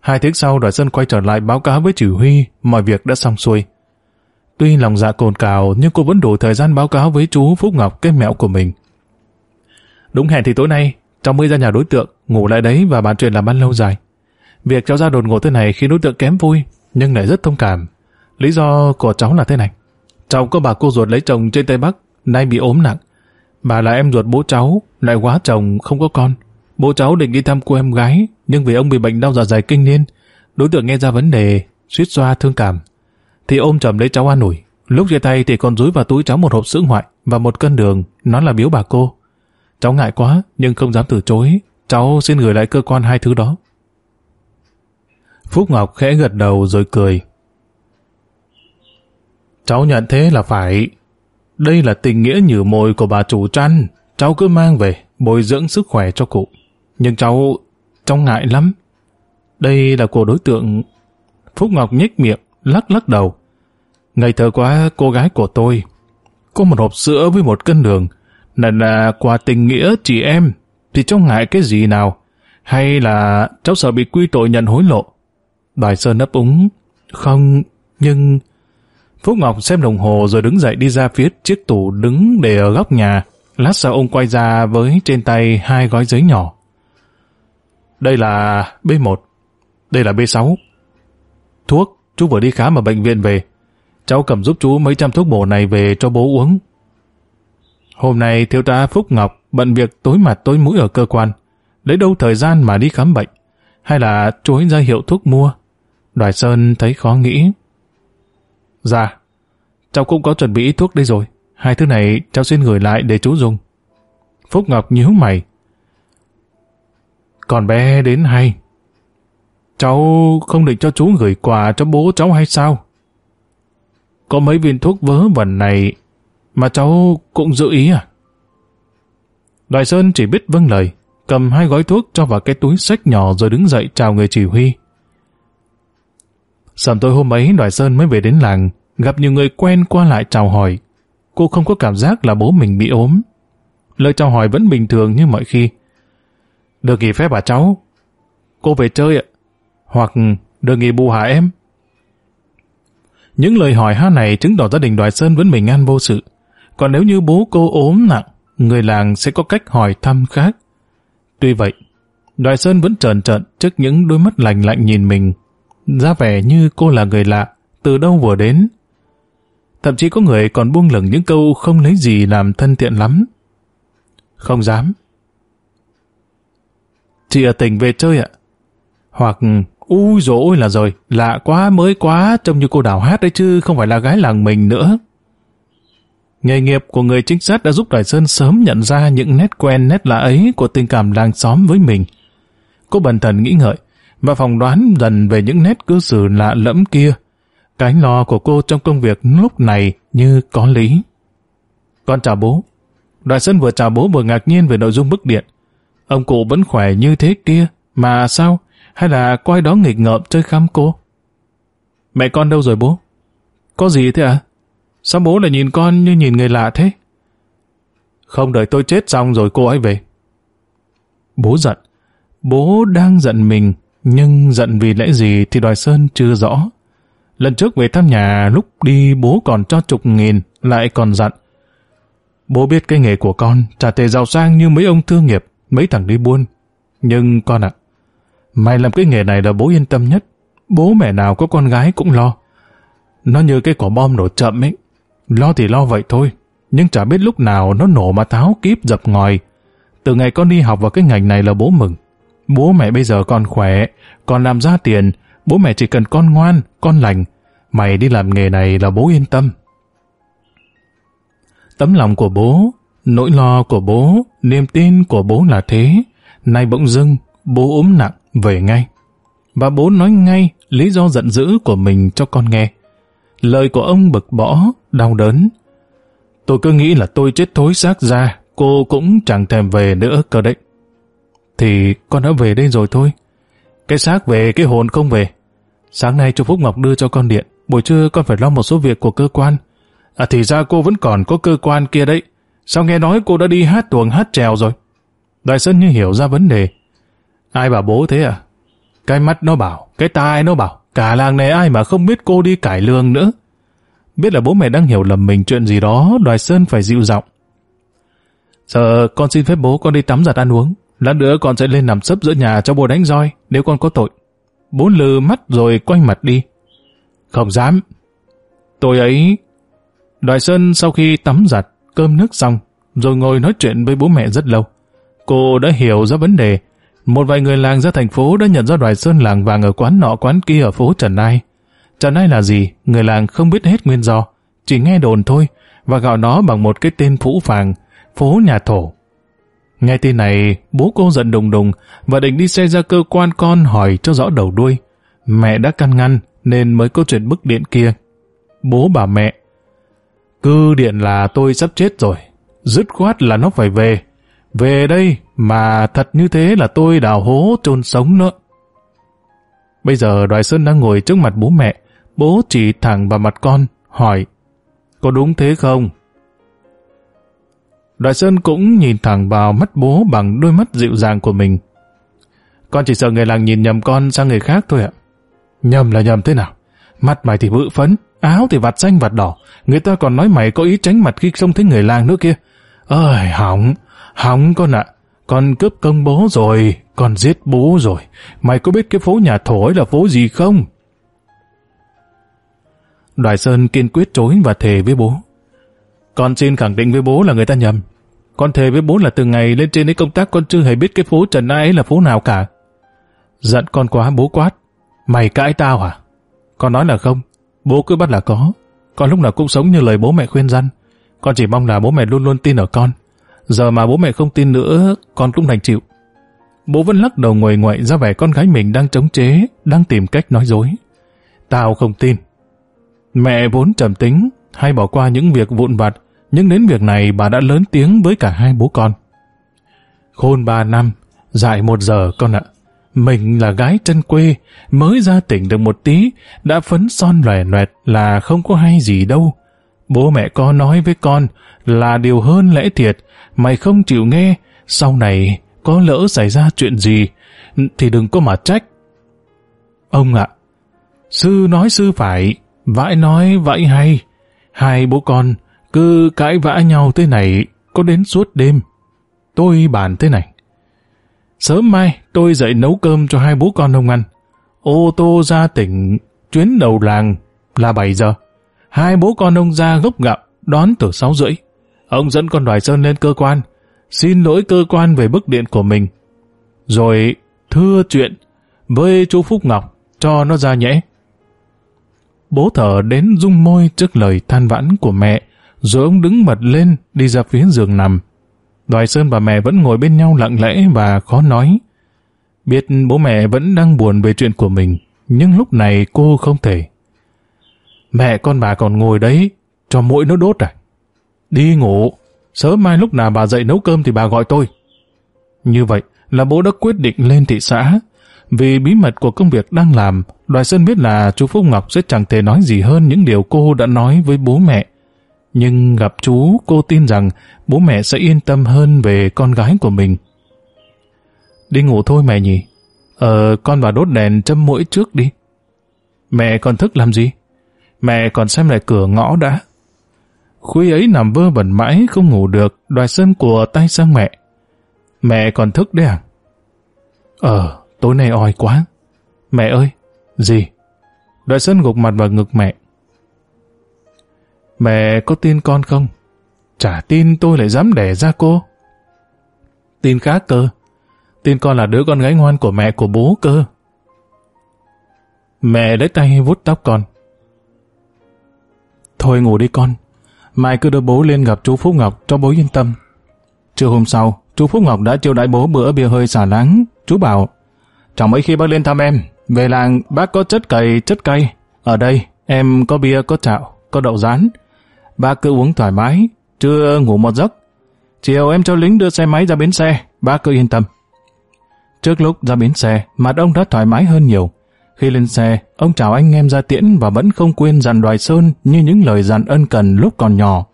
Hai tiếng sau Đoài Sơn quay trở lại báo cáo với chỉ huy mọi việc đã xong xuôi. Tuy lòng dạ cồn cào nhưng cô vẫn đủ thời gian báo cáo với chú Phúc Ngọc cái mẹo của mình. Đúng hẹn thì tối nay, cháu mới ra nhà đối tượng, ngủ lại đấy và bàn chuyện làm ăn lâu dài. Việc cháu ra đột ngột thế này khiến đối tượng kém vui, nhưng lại rất thông cảm. Lý do của cháu là thế này. Cháu có bà cô ruột lấy chồng trên Tây Bắc, nay bị ốm nặng. Bà là em ruột bố cháu, lại quá chồng, không có con. Bố cháu định đi thăm cô em gái, nhưng vì ông bị bệnh đau dạ dày kinh niên, đối tượng nghe ra vấn đề, suýt xoa thương cảm. Thì ôm chầm lấy cháu an ủi. Lúc chia tay thì còn dúi vào túi cháu một hộp sữa ngoại và một cân đường, nó là biếu bà cô. Cháu ngại quá, nhưng không dám từ chối. Cháu xin gửi lại cơ quan hai thứ đó. Phúc Ngọc khẽ gật đầu rồi cười. Cháu nhận thế là phải. Đây là tình nghĩa nhử mồi của bà chủ trăn. Cháu cứ mang về, bồi dưỡng sức khỏe cho cụ. Nhưng cháu, cháu ngại lắm. Đây là của đối tượng... Phúc Ngọc nhếch miệng, lắc lắc đầu. Ngày thơ quá, cô gái của tôi. Có một hộp sữa với một cân đường. Này là quà tình nghĩa chị em. Thì cháu ngại cái gì nào? Hay là cháu sợ bị quy tội nhận hối lộ? Đài Sơn ấp úng. Không, nhưng... Phúc Ngọc xem đồng hồ rồi đứng dậy đi ra phía chiếc tủ đứng để ở góc nhà. Lát sau ông quay ra với trên tay hai gói giấy nhỏ. Đây là B1, đây là B6. Thuốc, chú vừa đi khám ở bệnh viện về. Cháu cầm giúp chú mấy trăm thuốc bổ này về cho bố uống. Hôm nay thiếu tá Phúc Ngọc bận việc tối mặt tối mũi ở cơ quan. Lấy đâu thời gian mà đi khám bệnh? Hay là chối ra hiệu thuốc mua? Đoài Sơn thấy khó nghĩ. Dạ, cháu cũng có chuẩn bị thuốc đây rồi. Hai thứ này cháu xin gửi lại để chú dùng. Phúc Ngọc nhíu mày. Còn bé đến hay. Cháu không định cho chú gửi quà cho bố cháu hay sao? Có mấy viên thuốc vớ vẩn này mà cháu cũng giữ ý à? Đoài Sơn chỉ biết vâng lời, cầm hai gói thuốc cho vào cái túi sách nhỏ rồi đứng dậy chào người chỉ huy. Sầm tối hôm ấy Đoài Sơn mới về đến làng, gặp nhiều người quen qua lại chào hỏi. Cô không có cảm giác là bố mình bị ốm. Lời chào hỏi vẫn bình thường như mọi khi. Được nghỉ phép bà cháu. Cô về chơi ạ. Hoặc được nghỉ bù hả em? Những lời hỏi ha này chứng tỏ gia đình Đoài Sơn vẫn bình an vô sự. Còn nếu như bố cô ốm nặng, người làng sẽ có cách hỏi thăm khác. Tuy vậy, Đoài Sơn vẫn trần trợn trước những đôi mắt lành lạnh nhìn mình, ra vẻ như cô là người lạ, từ đâu vừa đến. Thậm chí có người còn buông lửng những câu không lấy gì làm thân thiện lắm. Không dám. Chị ở tỉnh về chơi ạ? Hoặc, ui dồi là rồi, lạ quá mới quá, trông như cô đào hát đấy chứ không phải là gái làng mình nữa. Nghề nghiệp của người trinh sát đã giúp Đại Sơn sớm nhận ra những nét quen nét lạ ấy của tình cảm làng xóm với mình. Cô bần thần nghĩ ngợi và phỏng đoán dần về những nét cư xử lạ lẫm kia. Cái lo của cô trong công việc lúc này như có lý. Con chào bố. Đại sân vừa chào bố vừa ngạc nhiên về nội dung bức điện. Ông cụ vẫn khỏe như thế kia, mà sao? Hay là coi đó nghịch ngợm chơi khăm cô? Mẹ con đâu rồi bố? Có gì thế à? Sao bố lại nhìn con như nhìn người lạ thế? Không đợi tôi chết xong rồi cô ấy về. Bố giận. Bố đang giận mình, nhưng giận vì lẽ gì thì Đoài Sơn chưa rõ. Lần trước về thăm nhà lúc đi bố còn cho chục nghìn, lại còn dặn: Bố biết cái nghề của con chả thể giàu sang như mấy ông thương nghiệp, mấy thằng đi buôn. Nhưng con ạ, Mày làm cái nghề này là bố yên tâm nhất. Bố mẹ nào có con gái cũng lo. Nó như cái quả bom nổ chậm ấy. Lo thì lo vậy thôi. Nhưng chả biết lúc nào nó nổ mà tháo kíp dập ngòi. Từ ngày con đi học vào cái ngành này là bố mừng. Bố mẹ bây giờ còn khỏe, còn làm ra tiền. Bố mẹ chỉ cần con ngoan, con lành. Mày đi làm nghề này là bố yên tâm. Tấm lòng của bố, nỗi lo của bố, niềm tin của bố là thế. Nay bỗng dưng, bố ốm nặng, về ngay. Và bố nói ngay lý do giận dữ của mình cho con nghe. Lời của ông bực bỏ, đau đớn. Tôi cứ nghĩ là tôi chết thối xác ra, cô cũng chẳng thèm về nữa cơ đấy. Thì con đã về đây rồi thôi. Cái xác về, cái hồn không về. Sáng nay chú Phúc Ngọc đưa cho con điện, buổi trưa con phải lo một số việc của cơ quan. À thì ra cô vẫn còn có cơ quan kia đấy. Sao nghe nói cô đã đi hát tuồng hát trèo rồi? Đại Sơn như hiểu ra vấn đề. Ai bảo bố thế à? Cái mắt nó bảo, cái tai nó bảo, cả làng này ai mà không biết cô đi cải lương nữa. Biết là bố mẹ đang hiểu lầm mình chuyện gì đó, Đoài Sơn phải dịu giọng. Giờ con xin phép bố con đi tắm giặt ăn uống. Lát nữa con sẽ lên nằm sấp giữa nhà cho bố đánh roi nếu con có tội. Bố lừ mắt rồi quanh mặt đi. Không dám. Tôi ấy... Đoài Sơn sau khi tắm giặt, cơm nước xong, rồi ngồi nói chuyện với bố mẹ rất lâu. Cô đã hiểu ra vấn đề. Một vài người làng ra thành phố đã nhận ra Đoài Sơn làng vàng ở quán nọ quán kia ở phố Trần Ai. Trần Ai là gì? Người làng không biết hết nguyên do. Chỉ nghe đồn thôi, và gọi nó bằng một cái tên phũ phàng, phố nhà thổ. Nghe tin này, bố cô giận đùng đùng và định đi xe ra cơ quan con hỏi cho rõ đầu đuôi. Mẹ đã căn ngăn nên mới có chuyện bức điện kia. Bố bảo mẹ, cứ điện là tôi sắp chết rồi, dứt khoát là nó phải về. Về đây mà thật như thế là tôi đào hố chôn sống nữa. Bây giờ Đoài Sơn đang ngồi trước mặt bố mẹ, bố chỉ thẳng vào mặt con, hỏi, có đúng thế không? Đoài Sơn cũng nhìn thẳng vào mắt bố bằng đôi mắt dịu dàng của mình. Con chỉ sợ người làng nhìn nhầm con sang người khác thôi ạ. Nhầm là nhầm thế nào? Mặt mày thì bự phấn, áo thì vạt xanh vạt đỏ. Người ta còn nói mày có ý tránh mặt khi không thấy người làng nữa kia. Ơi, hỏng, hỏng con ạ. Con cướp công bố rồi, con giết bố rồi. Mày có biết cái phố nhà thổ ấy là phố gì không? Đoài Sơn kiên quyết chối và thề với bố. Con xin khẳng định với bố là người ta nhầm. Con thề với bố là từ ngày lên trên ấy công tác con chưa hề biết cái phố Trần Ai ấy là phố nào cả. Giận con quá bố quát. Mày cãi tao hả? Con nói là không. Bố cứ bắt là có. Con lúc nào cũng sống như lời bố mẹ khuyên răn. Con chỉ mong là bố mẹ luôn luôn tin ở con. Giờ mà bố mẹ không tin nữa, con cũng đành chịu. Bố vẫn lắc đầu ngồi ngoại ra vẻ con gái mình đang chống chế, đang tìm cách nói dối. Tao không tin. Mẹ vốn trầm tính, hay bỏ qua những việc vụn vặt, nhưng đến việc này bà đã lớn tiếng với cả hai bố con. Khôn ba năm, dạy một giờ con ạ. Mình là gái chân quê, mới ra tỉnh được một tí, đã phấn son lòe loẹt là không có hay gì đâu. Bố mẹ có nói với con là điều hơn lẽ thiệt, mày không chịu nghe, sau này có lỡ xảy ra chuyện gì, thì đừng có mà trách. Ông ạ, sư nói sư phải, vãi nói vãi hay, hai bố con cứ cãi vã nhau thế này có đến suốt đêm. Tôi bàn thế này. Sớm mai tôi dậy nấu cơm cho hai bố con ông ăn. Ô tô ra tỉnh, chuyến đầu làng là 7 giờ. Hai bố con ông ra gốc gạo, đón từ 6 rưỡi. Ông dẫn con Đoài Sơn lên cơ quan, xin lỗi cơ quan về bức điện của mình. Rồi thưa chuyện với chú Phúc Ngọc cho nó ra nhẽ. Bố thở đến rung môi trước lời than vãn của mẹ, rồi ông đứng bật lên đi ra phía giường nằm. Đoài Sơn và mẹ vẫn ngồi bên nhau lặng lẽ và khó nói. Biết bố mẹ vẫn đang buồn về chuyện của mình, nhưng lúc này cô không thể. Mẹ con bà còn ngồi đấy, cho mũi nó đốt à? Đi ngủ, sớm mai lúc nào bà dậy nấu cơm thì bà gọi tôi. Như vậy là bố đã quyết định lên thị xã. Vì bí mật của công việc đang làm, Đoài Sơn biết là chú Phúc Ngọc sẽ chẳng thể nói gì hơn những điều cô đã nói với bố mẹ. Nhưng gặp chú, cô tin rằng bố mẹ sẽ yên tâm hơn về con gái của mình. Đi ngủ thôi mẹ nhỉ? Ờ, con vào đốt đèn châm mũi trước đi. Mẹ còn thức làm gì? Mẹ còn xem lại cửa ngõ đã. Khuya ấy nằm vơ vẩn mãi không ngủ được, đoài sơn của tay sang mẹ. Mẹ còn thức đấy à? Ờ, tối nay oi quá. Mẹ ơi! Gì? đoài Sơn gục mặt vào ngực mẹ. Mẹ có tin con không? Chả tin tôi lại dám đẻ ra cô. Tin khác cơ. Tin con là đứa con gái ngoan của mẹ của bố cơ. Mẹ lấy tay vuốt tóc con. Thôi ngủ đi con. Mai cứ đưa bố lên gặp chú Phúc Ngọc cho bố yên tâm. Trưa hôm sau, chú Phúc Ngọc đã chiêu đãi bố bữa bia hơi xả láng. Chú bảo, chẳng mấy khi bác lên thăm em, về làng bác có chất cầy chất cay. Ở đây, em có bia, có chảo, có đậu rán. Bác cứ uống thoải mái, trưa ngủ một giấc. Chiều em cho lính đưa xe máy ra bến xe, bác cứ yên tâm. Trước lúc ra bến xe, mặt ông đã thoải mái hơn nhiều. Khi lên xe, ông chào anh em ra tiễn và vẫn không quên dặn đoài Sơn như những lời dặn ân cần lúc còn nhỏ.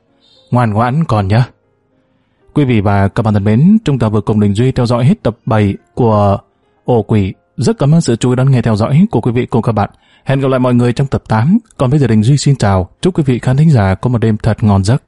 Ngoan ngoãn còn nhá. Quý vị và các bạn thân mến, chúng ta vừa cùng Đình Duy theo dõi hết tập 7 của Ổ Quỷ. Rất cảm ơn sự chú ý đón nghe theo dõi của quý vị cùng các bạn. Hẹn gặp lại mọi người trong tập 8. Còn bây giờ Đình Duy xin chào. Chúc quý vị khán thính giả có một đêm thật ngon giấc.